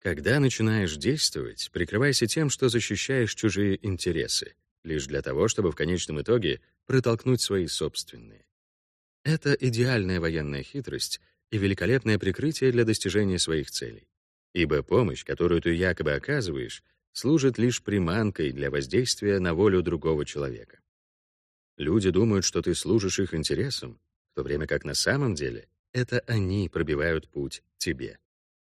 Когда начинаешь действовать, прикрывайся тем, что защищаешь чужие интересы, лишь для того, чтобы в конечном итоге протолкнуть свои собственные. Это идеальная военная хитрость и великолепное прикрытие для достижения своих целей. Ибо помощь, которую ты якобы оказываешь, служит лишь приманкой для воздействия на волю другого человека. Люди думают, что ты служишь их интересам, то время как на самом деле это они пробивают путь тебе.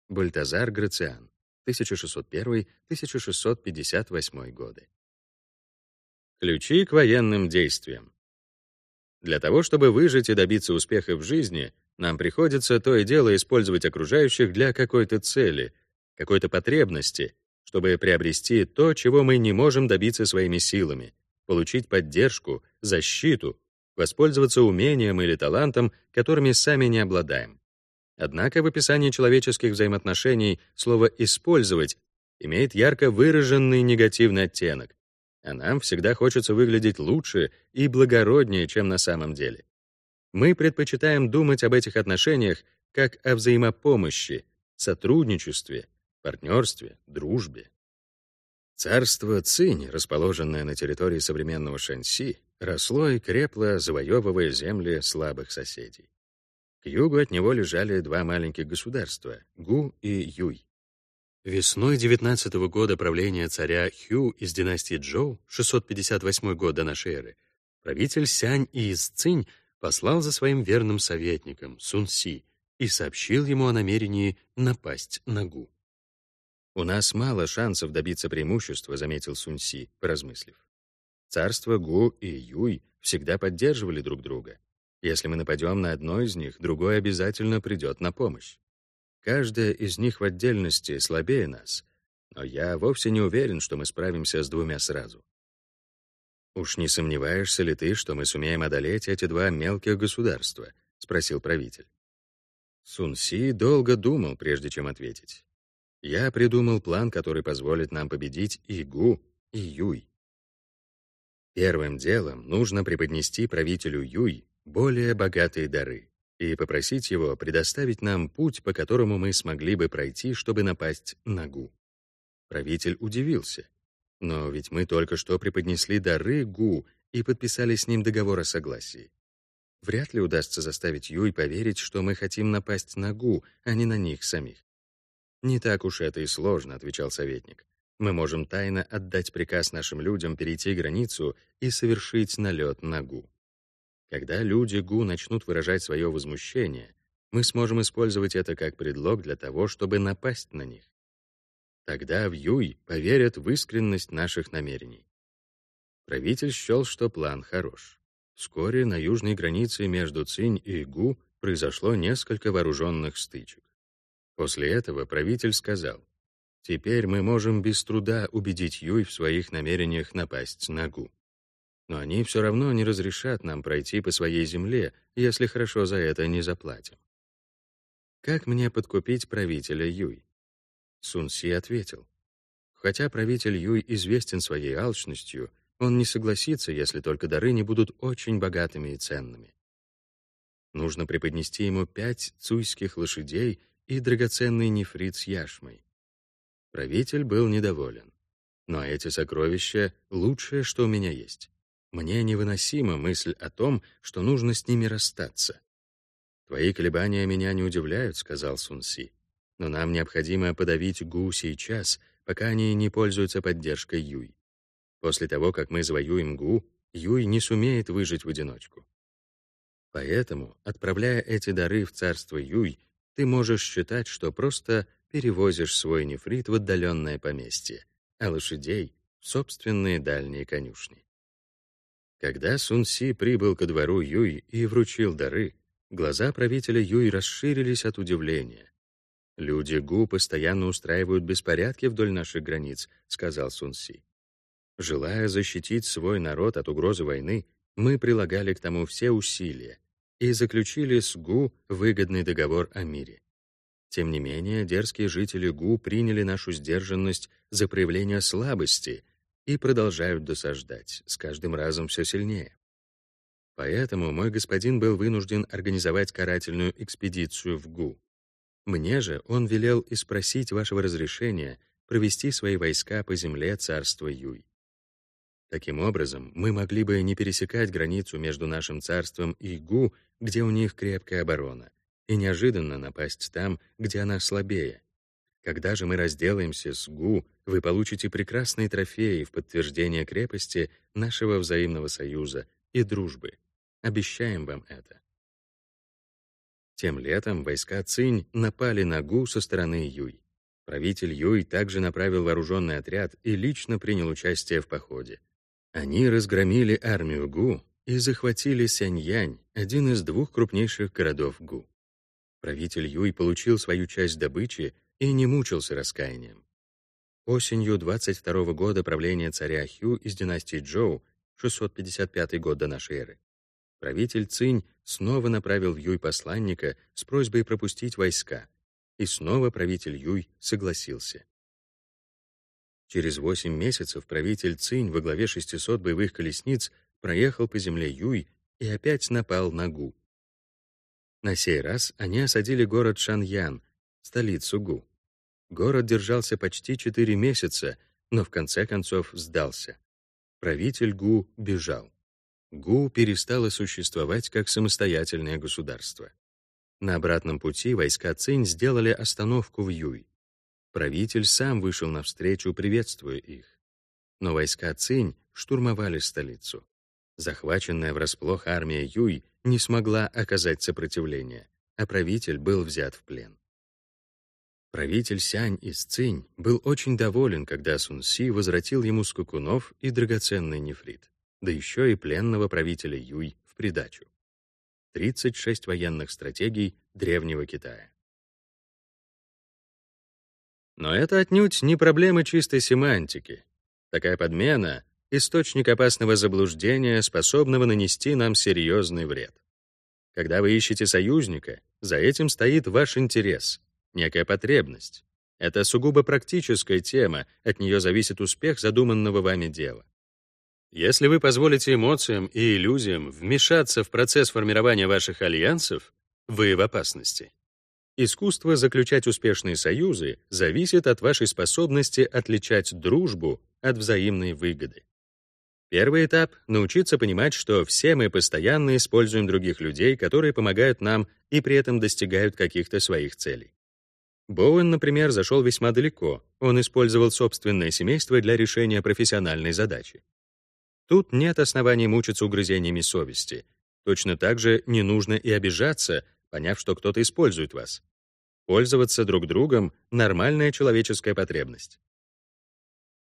Бальтазар Грациан, 1601-1658 годы. Ключи к военным действиям. Для того, чтобы выжить и добиться успеха в жизни, нам приходится то и дело использовать окружающих для какой-то цели, какой-то потребности, чтобы приобрести то, чего мы не можем добиться своими силами, получить поддержку, защиту, воспользоваться умением или талантом, которыми сами не обладаем. Однако в описании человеческих взаимоотношений слово «использовать» имеет ярко выраженный негативный оттенок, а нам всегда хочется выглядеть лучше и благороднее, чем на самом деле. Мы предпочитаем думать об этих отношениях как о взаимопомощи, сотрудничестве, партнерстве, дружбе. Царство Цинь, расположенное на территории современного Шаньси, росло и крепло, завоевывая земли слабых соседей. К югу от него лежали два маленьких государства — Гу и Юй. Весной 19 -го года правления царя Хю из династии Джоу, 658 год до нашей эры, правитель Сянь из Цинь послал за своим верным советником Сун Си и сообщил ему о намерении напасть на Гу. «У нас мало шансов добиться преимущества», — заметил Сун Си, поразмыслив. Царства Гу и Юй всегда поддерживали друг друга. Если мы нападем на одно из них, другое обязательно придет на помощь. Каждая из них в отдельности слабее нас, но я вовсе не уверен, что мы справимся с двумя сразу. «Уж не сомневаешься ли ты, что мы сумеем одолеть эти два мелких государства?» — спросил правитель. Сун Си долго думал, прежде чем ответить. «Я придумал план, который позволит нам победить и Гу, и Юй. Первым делом нужно преподнести правителю Юй более богатые дары и попросить его предоставить нам путь, по которому мы смогли бы пройти, чтобы напасть на Гу. Правитель удивился. Но ведь мы только что преподнесли дары Гу и подписали с ним договор о согласии. Вряд ли удастся заставить Юй поверить, что мы хотим напасть на Гу, а не на них самих. «Не так уж это и сложно», — отвечал советник. «Мы можем тайно отдать приказ нашим людям перейти границу и совершить налет на Гу. Когда люди ГУ начнут выражать свое возмущение, мы сможем использовать это как предлог для того, чтобы напасть на них. Тогда в Юй поверят в искренность наших намерений. Правитель счел, что план хорош. Вскоре на южной границе между Цинь и Гу произошло несколько вооруженных стычек. После этого правитель сказал, «Теперь мы можем без труда убедить Юй в своих намерениях напасть на Гу но они все равно не разрешат нам пройти по своей земле, если хорошо за это не заплатим. Как мне подкупить правителя Юй? Сун Си ответил. Хотя правитель Юй известен своей алчностью, он не согласится, если только дары не будут очень богатыми и ценными. Нужно преподнести ему пять цуйских лошадей и драгоценный нефрит с яшмой. Правитель был недоволен. Но эти сокровища — лучшее, что у меня есть. Мне невыносима мысль о том, что нужно с ними расстаться. «Твои колебания меня не удивляют», — сказал Сунси. «Но нам необходимо подавить Гу сейчас, пока они не пользуются поддержкой Юй. После того, как мы завоюем Гу, Юй не сумеет выжить в одиночку. Поэтому, отправляя эти дары в царство Юй, ты можешь считать, что просто перевозишь свой нефрит в отдаленное поместье, а лошадей — в собственные дальние конюшни. Когда Сун Си прибыл ко двору Юй и вручил дары, глаза правителя Юй расширились от удивления. «Люди Гу постоянно устраивают беспорядки вдоль наших границ», — сказал Сун Си. Желая защитить свой народ от угрозы войны, мы прилагали к тому все усилия и заключили с Гу выгодный договор о мире. Тем не менее, дерзкие жители Гу приняли нашу сдержанность за проявление слабости и продолжают досаждать, с каждым разом все сильнее. Поэтому мой господин был вынужден организовать карательную экспедицию в ГУ. Мне же он велел и спросить вашего разрешения провести свои войска по земле царства Юй. Таким образом, мы могли бы не пересекать границу между нашим царством и Гу, где у них крепкая оборона, и неожиданно напасть там, где она слабее, когда же мы разделаемся с Гу, вы получите прекрасные трофеи в подтверждение крепости нашего взаимного союза и дружбы. Обещаем вам это. Тем летом войска Цинь напали на Гу со стороны Юй. Правитель Юй также направил вооруженный отряд и лично принял участие в походе. Они разгромили армию Гу и захватили Сяньянь, один из двух крупнейших городов Гу. Правитель Юй получил свою часть добычи и не мучился раскаянием. Осенью 22 года правления царя Хю из династии Джоу, 655 год до нашей эры, правитель Цинь снова направил в Юй посланника с просьбой пропустить войска, и снова правитель Юй согласился. Через 8 месяцев правитель Цинь во главе 600 боевых колесниц проехал по земле Юй и опять напал на Гу. На сей раз они осадили город Шаньян, столицу Гу. Город держался почти 4 месяца, но в конце концов сдался. Правитель Гу бежал. Гу перестало существовать как самостоятельное государство. На обратном пути войска Цинь сделали остановку в Юй. Правитель сам вышел навстречу, приветствуя их. Но войска Цинь штурмовали столицу. Захваченная врасплох армия Юй не смогла оказать сопротивление, а правитель был взят в плен. Правитель Сянь из Цинь был очень доволен, когда Сун Си возвратил ему скукунов и драгоценный нефрит, да еще и пленного правителя Юй в придачу. 36 военных стратегий Древнего Китая. Но это отнюдь не проблема чистой семантики. Такая подмена — источник опасного заблуждения, способного нанести нам серьезный вред. Когда вы ищете союзника, за этим стоит ваш интерес, некая потребность. Это сугубо практическая тема, от нее зависит успех задуманного вами дела. Если вы позволите эмоциям и иллюзиям вмешаться в процесс формирования ваших альянсов, вы в опасности. Искусство заключать успешные союзы зависит от вашей способности отличать дружбу от взаимной выгоды. Первый этап — научиться понимать, что все мы постоянно используем других людей, которые помогают нам и при этом достигают каких-то своих целей. Боуэн, например, зашел весьма далеко. Он использовал собственное семейство для решения профессиональной задачи. Тут нет оснований мучиться угрызениями совести. Точно так же не нужно и обижаться, поняв, что кто-то использует вас. Пользоваться друг другом — нормальная человеческая потребность.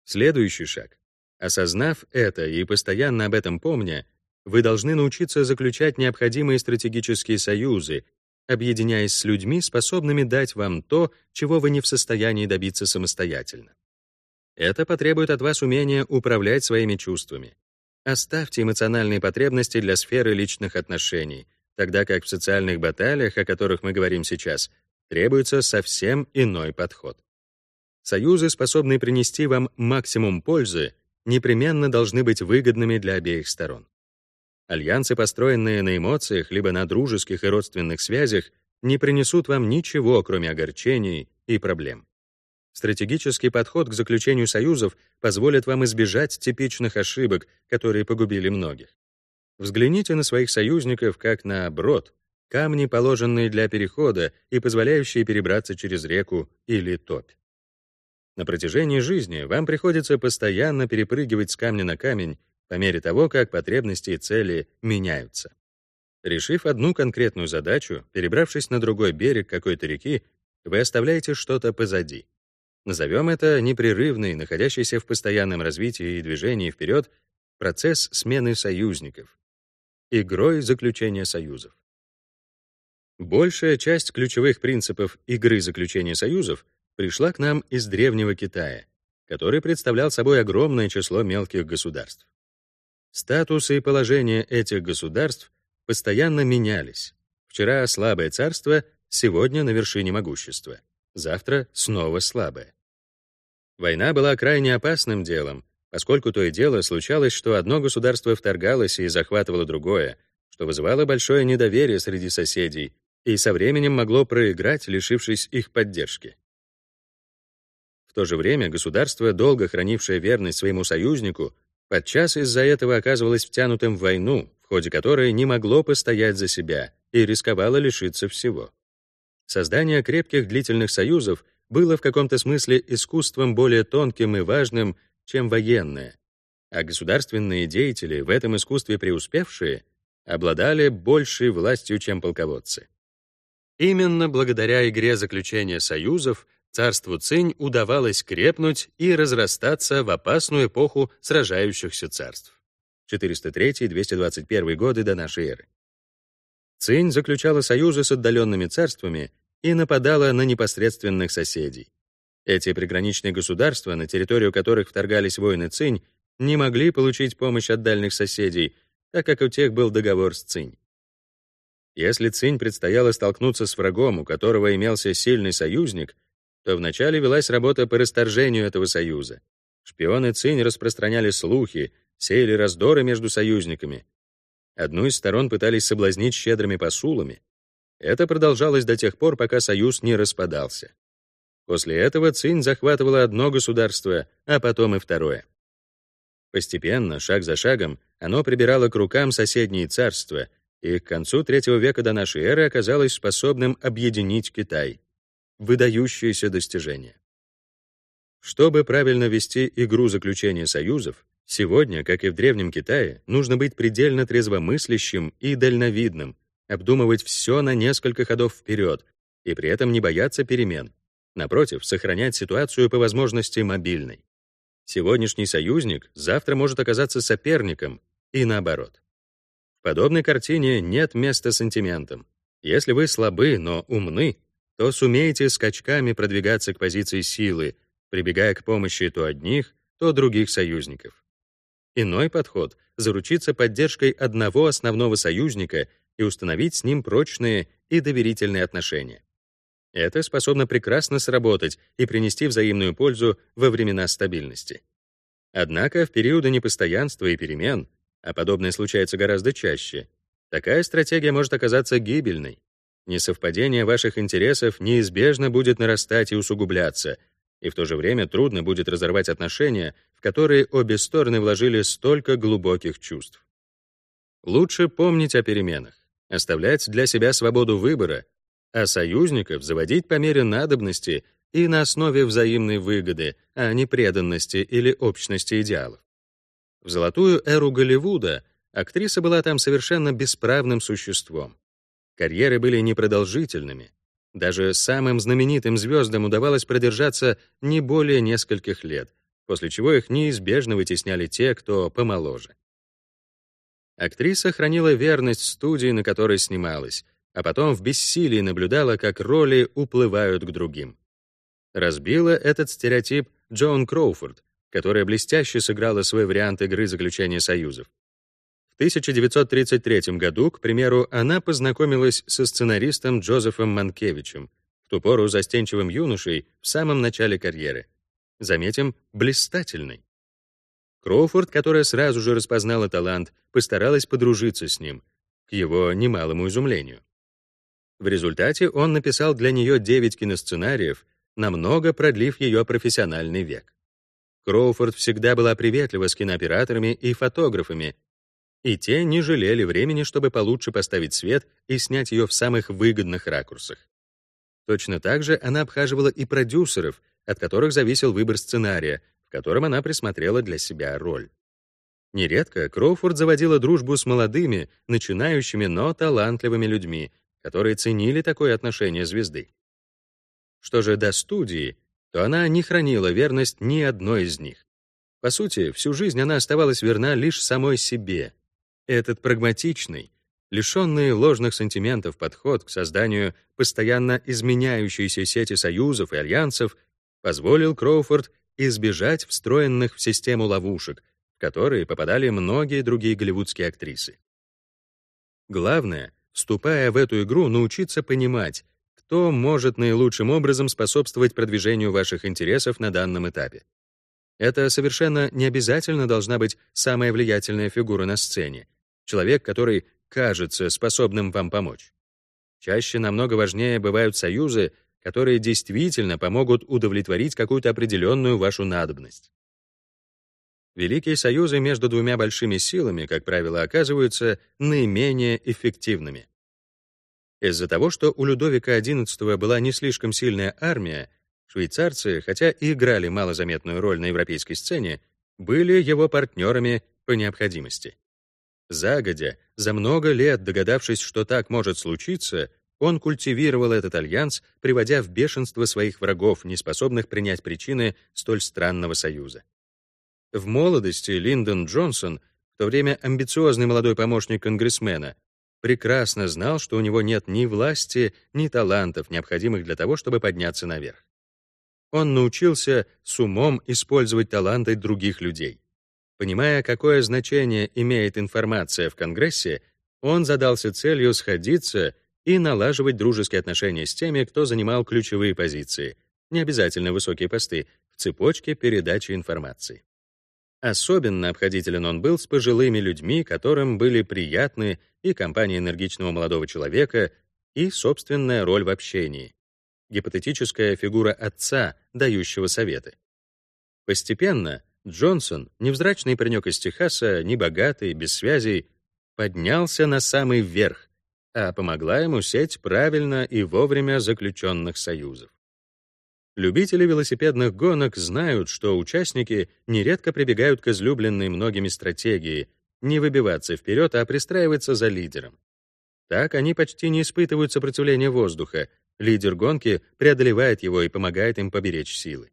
Следующий шаг. Осознав это и постоянно об этом помня, вы должны научиться заключать необходимые стратегические союзы, объединяясь с людьми, способными дать вам то, чего вы не в состоянии добиться самостоятельно. Это потребует от вас умения управлять своими чувствами. Оставьте эмоциональные потребности для сферы личных отношений, тогда как в социальных баталиях, о которых мы говорим сейчас, требуется совсем иной подход. Союзы, способные принести вам максимум пользы, непременно должны быть выгодными для обеих сторон. Альянсы, построенные на эмоциях либо на дружеских и родственных связях, не принесут вам ничего, кроме огорчений и проблем. Стратегический подход к заключению союзов позволит вам избежать типичных ошибок, которые погубили многих. Взгляните на своих союзников как на брод, камни, положенные для перехода и позволяющие перебраться через реку или топь. На протяжении жизни вам приходится постоянно перепрыгивать с камня на камень по мере того, как потребности и цели меняются. Решив одну конкретную задачу, перебравшись на другой берег какой-то реки, вы оставляете что-то позади. Назовем это непрерывный, находящийся в постоянном развитии и движении вперед, процесс смены союзников, игрой заключения союзов. Большая часть ключевых принципов игры заключения союзов пришла к нам из Древнего Китая, который представлял собой огромное число мелких государств. Статусы и положение этих государств постоянно менялись. Вчера слабое царство, сегодня на вершине могущества. Завтра снова слабое. Война была крайне опасным делом, поскольку то и дело случалось, что одно государство вторгалось и захватывало другое, что вызывало большое недоверие среди соседей и со временем могло проиграть, лишившись их поддержки. То же время государство, долго хранившее верность своему союзнику, подчас из-за этого оказывалось втянутым в войну, в ходе которой не могло постоять за себя и рисковало лишиться всего. Создание крепких длительных союзов было в каком-то смысле искусством более тонким и важным, чем военное, а государственные деятели, в этом искусстве преуспевшие, обладали большей властью, чем полководцы. Именно благодаря игре заключения союзов царству Цинь удавалось крепнуть и разрастаться в опасную эпоху сражающихся царств. 403-221 годы до нашей эры. Цинь заключала союзы с отдаленными царствами и нападала на непосредственных соседей. Эти приграничные государства, на территорию которых вторгались воины Цинь, не могли получить помощь от дальних соседей, так как у тех был договор с Цинь. Если Цинь предстояло столкнуться с врагом, у которого имелся сильный союзник, то вначале велась работа по расторжению этого союза. Шпионы Цинь распространяли слухи, сеяли раздоры между союзниками. Одну из сторон пытались соблазнить щедрыми посулами. Это продолжалось до тех пор, пока союз не распадался. После этого Цинь захватывала одно государство, а потом и второе. Постепенно, шаг за шагом, оно прибирало к рукам соседние царства и к концу III века до нашей эры оказалось способным объединить Китай. Выдающееся достижение. Чтобы правильно вести игру заключения союзов, сегодня, как и в Древнем Китае, нужно быть предельно трезвомыслящим и дальновидным, обдумывать все на несколько ходов вперед и при этом не бояться перемен. Напротив, сохранять ситуацию по возможности мобильной. Сегодняшний союзник завтра может оказаться соперником, и наоборот. В подобной картине нет места сантиментам. Если вы слабы, но умны, то сумеете скачками продвигаться к позиции силы, прибегая к помощи то одних, то других союзников. Иной подход — заручиться поддержкой одного основного союзника и установить с ним прочные и доверительные отношения. Это способно прекрасно сработать и принести взаимную пользу во времена стабильности. Однако в периоды непостоянства и перемен, а подобное случается гораздо чаще, такая стратегия может оказаться гибельной. Несовпадение ваших интересов неизбежно будет нарастать и усугубляться, и в то же время трудно будет разорвать отношения, в которые обе стороны вложили столько глубоких чувств. Лучше помнить о переменах, оставлять для себя свободу выбора а союзников заводить по мере надобности и на основе взаимной выгоды, а не преданности или общности идеалов. В золотую эру Голливуда актриса была там совершенно бесправным существом. Карьеры были непродолжительными. Даже самым знаменитым звездам удавалось продержаться не более нескольких лет, после чего их неизбежно вытесняли те, кто помоложе. Актриса хранила верность студии, на которой снималась, а потом в бессилии наблюдала, как роли уплывают к другим. Разбила этот стереотип Джон Кроуфорд, которая блестяще сыграла свой вариант игры заключения союзов. В 1933 году, к примеру, она познакомилась со сценаристом Джозефом Манкевичем, в ту пору застенчивым юношей в самом начале карьеры. Заметим, блистательный. Кроуфорд, которая сразу же распознала талант, постаралась подружиться с ним, к его немалому изумлению. В результате он написал для нее 9 киносценариев, намного продлив ее профессиональный век. Кроуфорд всегда была приветлива с кинооператорами и фотографами, и те не жалели времени, чтобы получше поставить свет и снять ее в самых выгодных ракурсах. Точно так же она обхаживала и продюсеров, от которых зависел выбор сценария, в котором она присмотрела для себя роль. Нередко Кроуфорд заводила дружбу с молодыми, начинающими, но талантливыми людьми, которые ценили такое отношение звезды. Что же до студии, то она не хранила верность ни одной из них. По сути, всю жизнь она оставалась верна лишь самой себе. Этот прагматичный, лишенный ложных сантиментов подход к созданию постоянно изменяющейся сети союзов и альянсов позволил Кроуфорд избежать встроенных в систему ловушек, в которые попадали многие другие голливудские актрисы. Главное — вступая в эту игру, научиться понимать, кто может наилучшим образом способствовать продвижению ваших интересов на данном этапе. Это совершенно не обязательно должна быть самая влиятельная фигура на сцене, человек, который кажется способным вам помочь. Чаще намного важнее бывают союзы, которые действительно помогут удовлетворить какую-то определенную вашу надобность. Великие союзы между двумя большими силами, как правило, оказываются наименее эффективными. Из-за того, что у Людовика XI была не слишком сильная армия, швейцарцы, хотя и играли малозаметную роль на европейской сцене, были его партнерами по необходимости. Загодя, за много лет догадавшись, что так может случиться, он культивировал этот альянс, приводя в бешенство своих врагов, не способных принять причины столь странного союза. В молодости Линдон Джонсон, в то время амбициозный молодой помощник конгрессмена, прекрасно знал, что у него нет ни власти, ни талантов, необходимых для того, чтобы подняться наверх. Он научился с умом использовать таланты других людей. Понимая, какое значение имеет информация в Конгрессе, он задался целью сходиться и налаживать дружеские отношения с теми, кто занимал ключевые позиции, не обязательно высокие посты, в цепочке передачи информации. Особенно обходителен он был с пожилыми людьми, которым были приятны и компания энергичного молодого человека, и собственная роль в общении. Гипотетическая фигура отца, дающего советы. Постепенно Джонсон, невзрачный паренек из Техаса, небогатый, без связей, поднялся на самый верх, а помогла ему сеть правильно и вовремя заключенных союзов. Любители велосипедных гонок знают, что участники нередко прибегают к излюбленной многими стратегии не выбиваться вперед, а пристраиваться за лидером. Так они почти не испытывают сопротивления воздуха, лидер гонки преодолевает его и помогает им поберечь силы.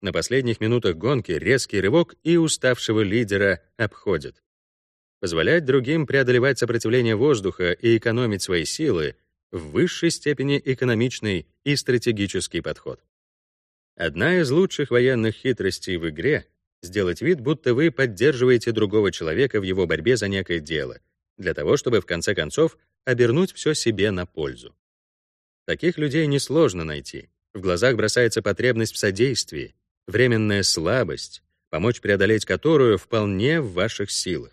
На последних минутах гонки резкий рывок и уставшего лидера обходят. Позволять другим преодолевать сопротивление воздуха и экономить свои силы в высшей степени экономичный и стратегический подход. Одна из лучших военных хитростей в игре — сделать вид, будто вы поддерживаете другого человека в его борьбе за некое дело, для того, чтобы в конце концов обернуть все себе на пользу. Таких людей несложно найти. В глазах бросается потребность в содействии, временная слабость, помочь преодолеть которую вполне в ваших силах.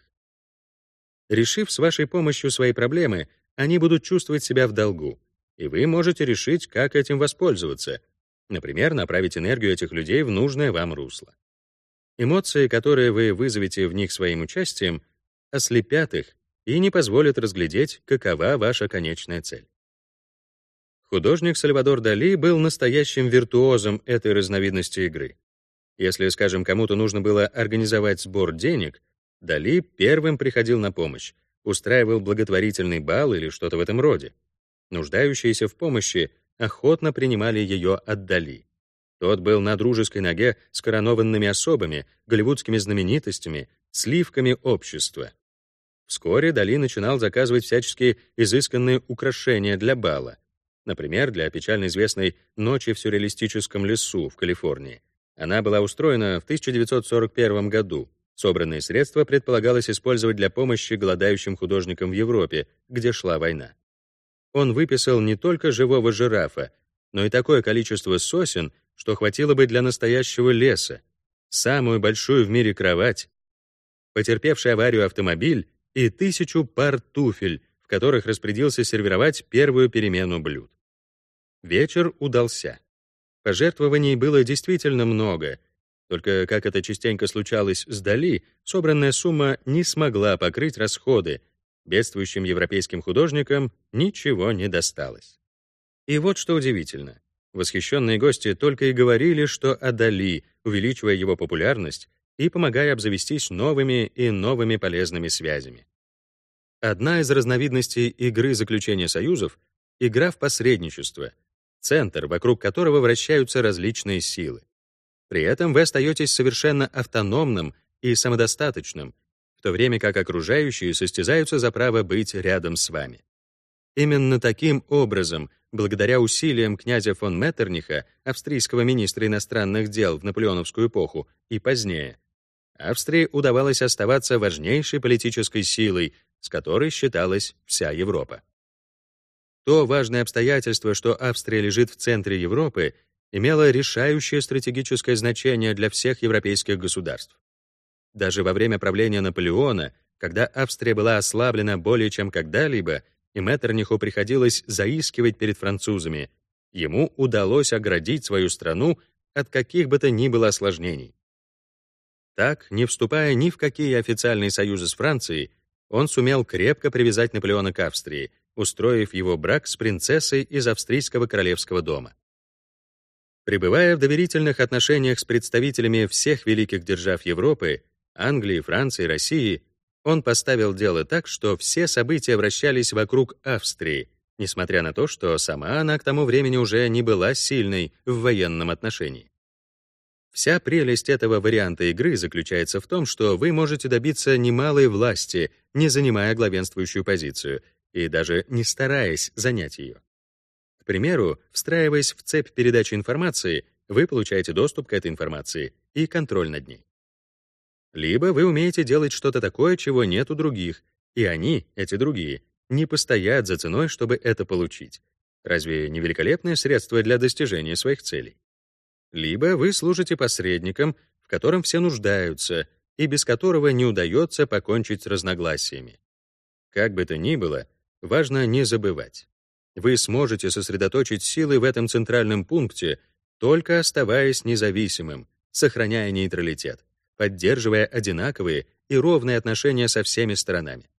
Решив с вашей помощью свои проблемы, они будут чувствовать себя в долгу, и вы можете решить, как этим воспользоваться. Например, направить энергию этих людей в нужное вам русло. Эмоции, которые вы вызовете в них своим участием, ослепят их и не позволят разглядеть, какова ваша конечная цель. Художник Сальвадор Дали был настоящим виртуозом этой разновидности игры. Если, скажем, кому-то нужно было организовать сбор денег, Дали первым приходил на помощь, устраивал благотворительный бал или что-то в этом роде. Нуждающиеся в помощи охотно принимали ее от Дали. Тот был на дружеской ноге с коронованными особами, голливудскими знаменитостями, сливками общества. Вскоре Дали начинал заказывать всяческие изысканные украшения для бала. Например, для печально известной «Ночи в сюрреалистическом лесу» в Калифорнии. Она была устроена в 1941 году Собранные средства предполагалось использовать для помощи голодающим художникам в Европе, где шла война. Он выписал не только живого жирафа, но и такое количество сосен, что хватило бы для настоящего леса, самую большую в мире кровать, потерпевший аварию автомобиль и тысячу пар туфель, в которых распорядился сервировать первую перемену блюд. Вечер удался. Пожертвований было действительно много, только, как это частенько случалось с Дали, собранная сумма не смогла покрыть расходы. Бедствующим европейским художникам ничего не досталось. И вот что удивительно. Восхищенные гости только и говорили, что о Дали, увеличивая его популярность и помогая обзавестись новыми и новыми полезными связями. Одна из разновидностей игры заключения союзов — игра в посредничество, центр, вокруг которого вращаются различные силы. При этом вы остаетесь совершенно автономным и самодостаточным, в то время как окружающие состязаются за право быть рядом с вами. Именно таким образом, благодаря усилиям князя фон Меттерниха, австрийского министра иностранных дел в наполеоновскую эпоху и позднее, Австрии удавалось оставаться важнейшей политической силой, с которой считалась вся Европа. То важное обстоятельство, что Австрия лежит в центре Европы, имело решающее стратегическое значение для всех европейских государств. Даже во время правления Наполеона, когда Австрия была ослаблена более чем когда-либо, и Меттерниху приходилось заискивать перед французами, ему удалось оградить свою страну от каких бы то ни было осложнений. Так, не вступая ни в какие официальные союзы с Францией, он сумел крепко привязать Наполеона к Австрии, устроив его брак с принцессой из австрийского королевского дома. Пребывая в доверительных отношениях с представителями всех великих держав Европы, Англии, Франции, России, он поставил дело так, что все события вращались вокруг Австрии, несмотря на то, что сама она к тому времени уже не была сильной в военном отношении. Вся прелесть этого варианта игры заключается в том, что вы можете добиться немалой власти, не занимая главенствующую позицию и даже не стараясь занять ее примеру, встраиваясь в цепь передачи информации, вы получаете доступ к этой информации и контроль над ней. Либо вы умеете делать что-то такое, чего нет у других, и они, эти другие, не постоят за ценой, чтобы это получить. Разве не великолепное средство для достижения своих целей? либо вы служите посредником, в котором все нуждаются и без которого не удается покончить с разногласиями. Как бы то ни было, важно не забывать. Вы сможете сосредоточить силы в этом центральном пункте, только оставаясь независимым, сохраняя нейтралитет, поддерживая одинаковые и ровные отношения со всеми сторонами.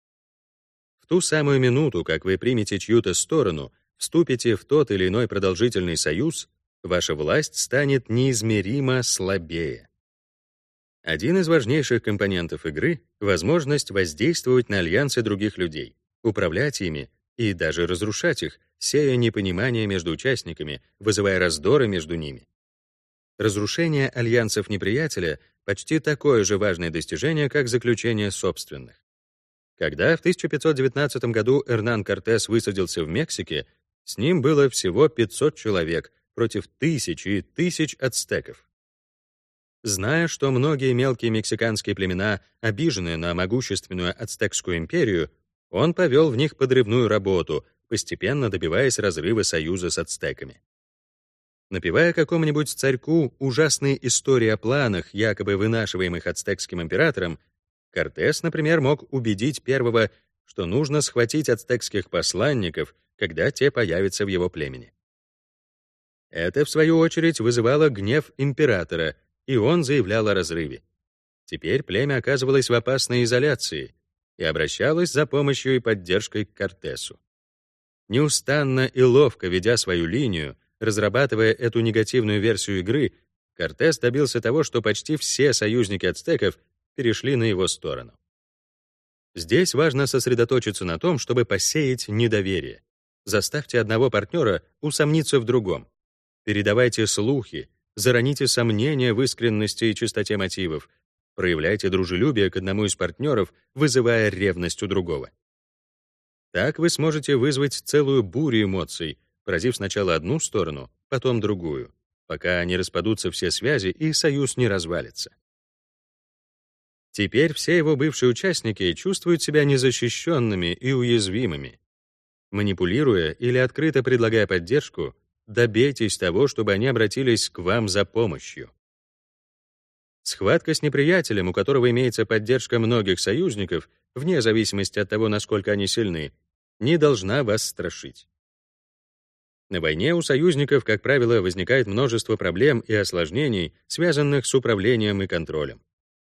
В ту самую минуту, как вы примете чью-то сторону, вступите в тот или иной продолжительный союз, ваша власть станет неизмеримо слабее. Один из важнейших компонентов игры — возможность воздействовать на альянсы других людей, управлять ими и даже разрушать их, сея непонимание между участниками, вызывая раздоры между ними. Разрушение альянсов неприятеля — почти такое же важное достижение, как заключение собственных. Когда в 1519 году Эрнан Кортес высадился в Мексике, с ним было всего 500 человек против тысяч и тысяч ацтеков. Зная, что многие мелкие мексиканские племена обижены на могущественную ацтекскую империю, он повел в них подрывную работу, постепенно добиваясь разрыва союза с ацтеками. Напевая какому-нибудь царьку ужасные истории о планах, якобы вынашиваемых ацтекским императором, Кортес, например, мог убедить первого, что нужно схватить ацтекских посланников, когда те появятся в его племени. Это, в свою очередь, вызывало гнев императора, и он заявлял о разрыве. Теперь племя оказывалось в опасной изоляции и обращалось за помощью и поддержкой к Кортесу. Неустанно и ловко ведя свою линию, разрабатывая эту негативную версию игры, Кортес добился того, что почти все союзники ацтеков перешли на его сторону. Здесь важно сосредоточиться на том, чтобы посеять недоверие. Заставьте одного партнера усомниться в другом. Передавайте слухи, Зароните сомнения в искренности и чистоте мотивов. Проявляйте дружелюбие к одному из партнеров, вызывая ревность у другого. Так вы сможете вызвать целую бурю эмоций, поразив сначала одну сторону, потом другую, пока не распадутся все связи и союз не развалится. Теперь все его бывшие участники чувствуют себя незащищенными и уязвимыми. Манипулируя или открыто предлагая поддержку, добейтесь того, чтобы они обратились к вам за помощью. Схватка с неприятелем, у которого имеется поддержка многих союзников, вне зависимости от того, насколько они сильны, не должна вас страшить. На войне у союзников, как правило, возникает множество проблем и осложнений, связанных с управлением и контролем.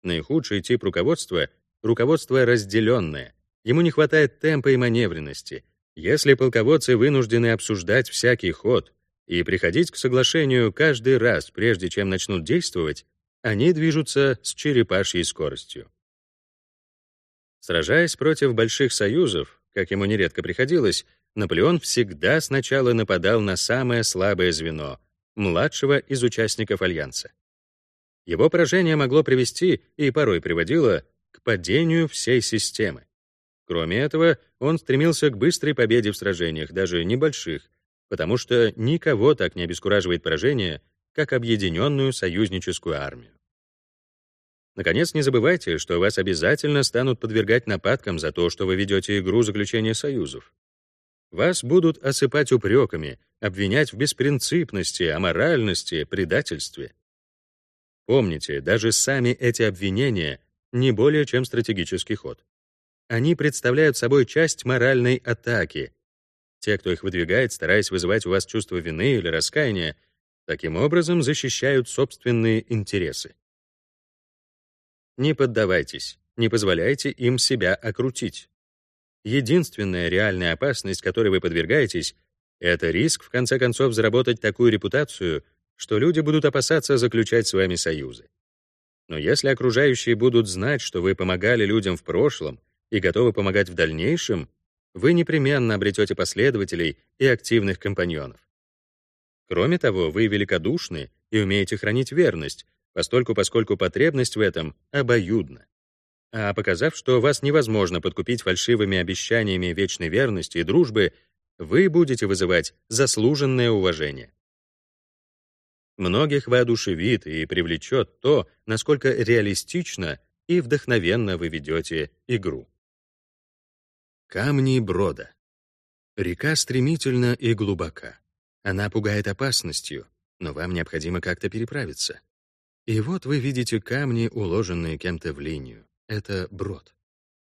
Наихудший тип руководства — руководство разделенное. Ему не хватает темпа и маневренности. Если полководцы вынуждены обсуждать всякий ход, и приходить к соглашению каждый раз, прежде чем начнут действовать, они движутся с черепашьей скоростью. Сражаясь против больших союзов, как ему нередко приходилось, Наполеон всегда сначала нападал на самое слабое звено — младшего из участников Альянса. Его поражение могло привести, и порой приводило, к падению всей системы. Кроме этого, он стремился к быстрой победе в сражениях, даже небольших, потому что никого так не обескураживает поражение, как объединенную союзническую армию. Наконец, не забывайте, что вас обязательно станут подвергать нападкам за то, что вы ведете игру заключения союзов. Вас будут осыпать упреками, обвинять в беспринципности, аморальности, предательстве. Помните, даже сами эти обвинения не более чем стратегический ход. Они представляют собой часть моральной атаки, те, кто их выдвигает, стараясь вызывать у вас чувство вины или раскаяния, таким образом защищают собственные интересы. Не поддавайтесь, не позволяйте им себя окрутить. Единственная реальная опасность, которой вы подвергаетесь, это риск, в конце концов, заработать такую репутацию, что люди будут опасаться заключать с вами союзы. Но если окружающие будут знать, что вы помогали людям в прошлом и готовы помогать в дальнейшем, вы непременно обретете последователей и активных компаньонов. Кроме того, вы великодушны и умеете хранить верность, постольку поскольку потребность в этом обоюдна. А показав, что вас невозможно подкупить фальшивыми обещаниями вечной верности и дружбы, вы будете вызывать заслуженное уважение. Многих воодушевит и привлечет то, насколько реалистично и вдохновенно вы ведете игру. Камни брода. Река стремительна и глубока. Она пугает опасностью, но вам необходимо как-то переправиться. И вот вы видите камни, уложенные кем-то в линию. Это брод.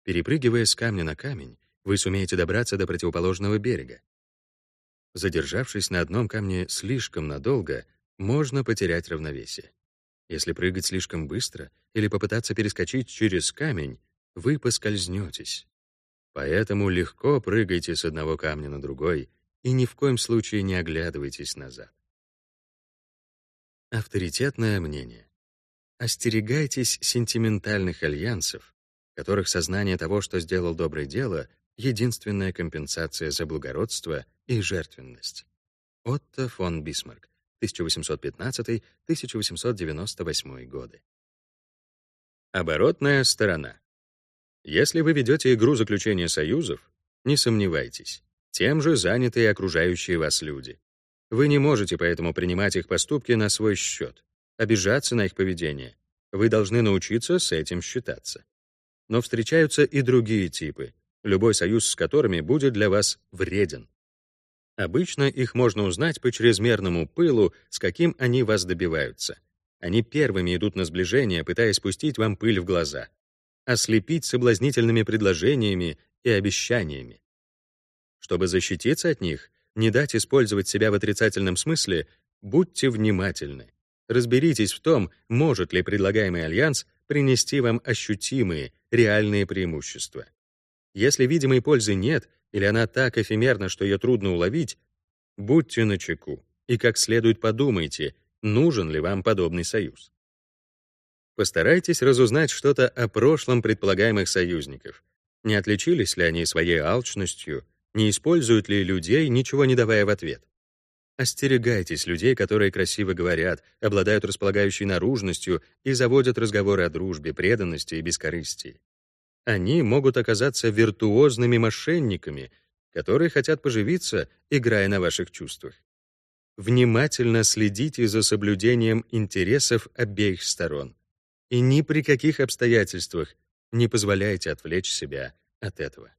Перепрыгивая с камня на камень, вы сумеете добраться до противоположного берега. Задержавшись на одном камне слишком надолго, можно потерять равновесие. Если прыгать слишком быстро или попытаться перескочить через камень, вы поскользнетесь. Поэтому легко прыгайте с одного камня на другой и ни в коем случае не оглядывайтесь назад. Авторитетное мнение. Остерегайтесь сентиментальных альянсов, которых сознание того, что сделал доброе дело, единственная компенсация за благородство и жертвенность. Отто фон Бисмарк, 1815-1898 годы. Оборотная сторона. Если вы ведете игру заключения союзов, не сомневайтесь, тем же заняты и окружающие вас люди. Вы не можете поэтому принимать их поступки на свой счет, обижаться на их поведение. Вы должны научиться с этим считаться. Но встречаются и другие типы, любой союз с которыми будет для вас вреден. Обычно их можно узнать по чрезмерному пылу, с каким они вас добиваются. Они первыми идут на сближение, пытаясь пустить вам пыль в глаза, ослепить соблазнительными предложениями и обещаниями. Чтобы защититься от них, не дать использовать себя в отрицательном смысле, будьте внимательны. Разберитесь в том, может ли предлагаемый альянс принести вам ощутимые, реальные преимущества. Если видимой пользы нет, или она так эфемерна, что ее трудно уловить, будьте начеку и как следует подумайте, нужен ли вам подобный союз. Постарайтесь разузнать что-то о прошлом предполагаемых союзников. Не отличились ли они своей алчностью, не используют ли людей, ничего не давая в ответ? Остерегайтесь людей, которые красиво говорят, обладают располагающей наружностью и заводят разговоры о дружбе, преданности и бескорыстии. Они могут оказаться виртуозными мошенниками, которые хотят поживиться, играя на ваших чувствах. Внимательно следите за соблюдением интересов обеих сторон. И ни при каких обстоятельствах не позволяйте отвлечь себя от этого.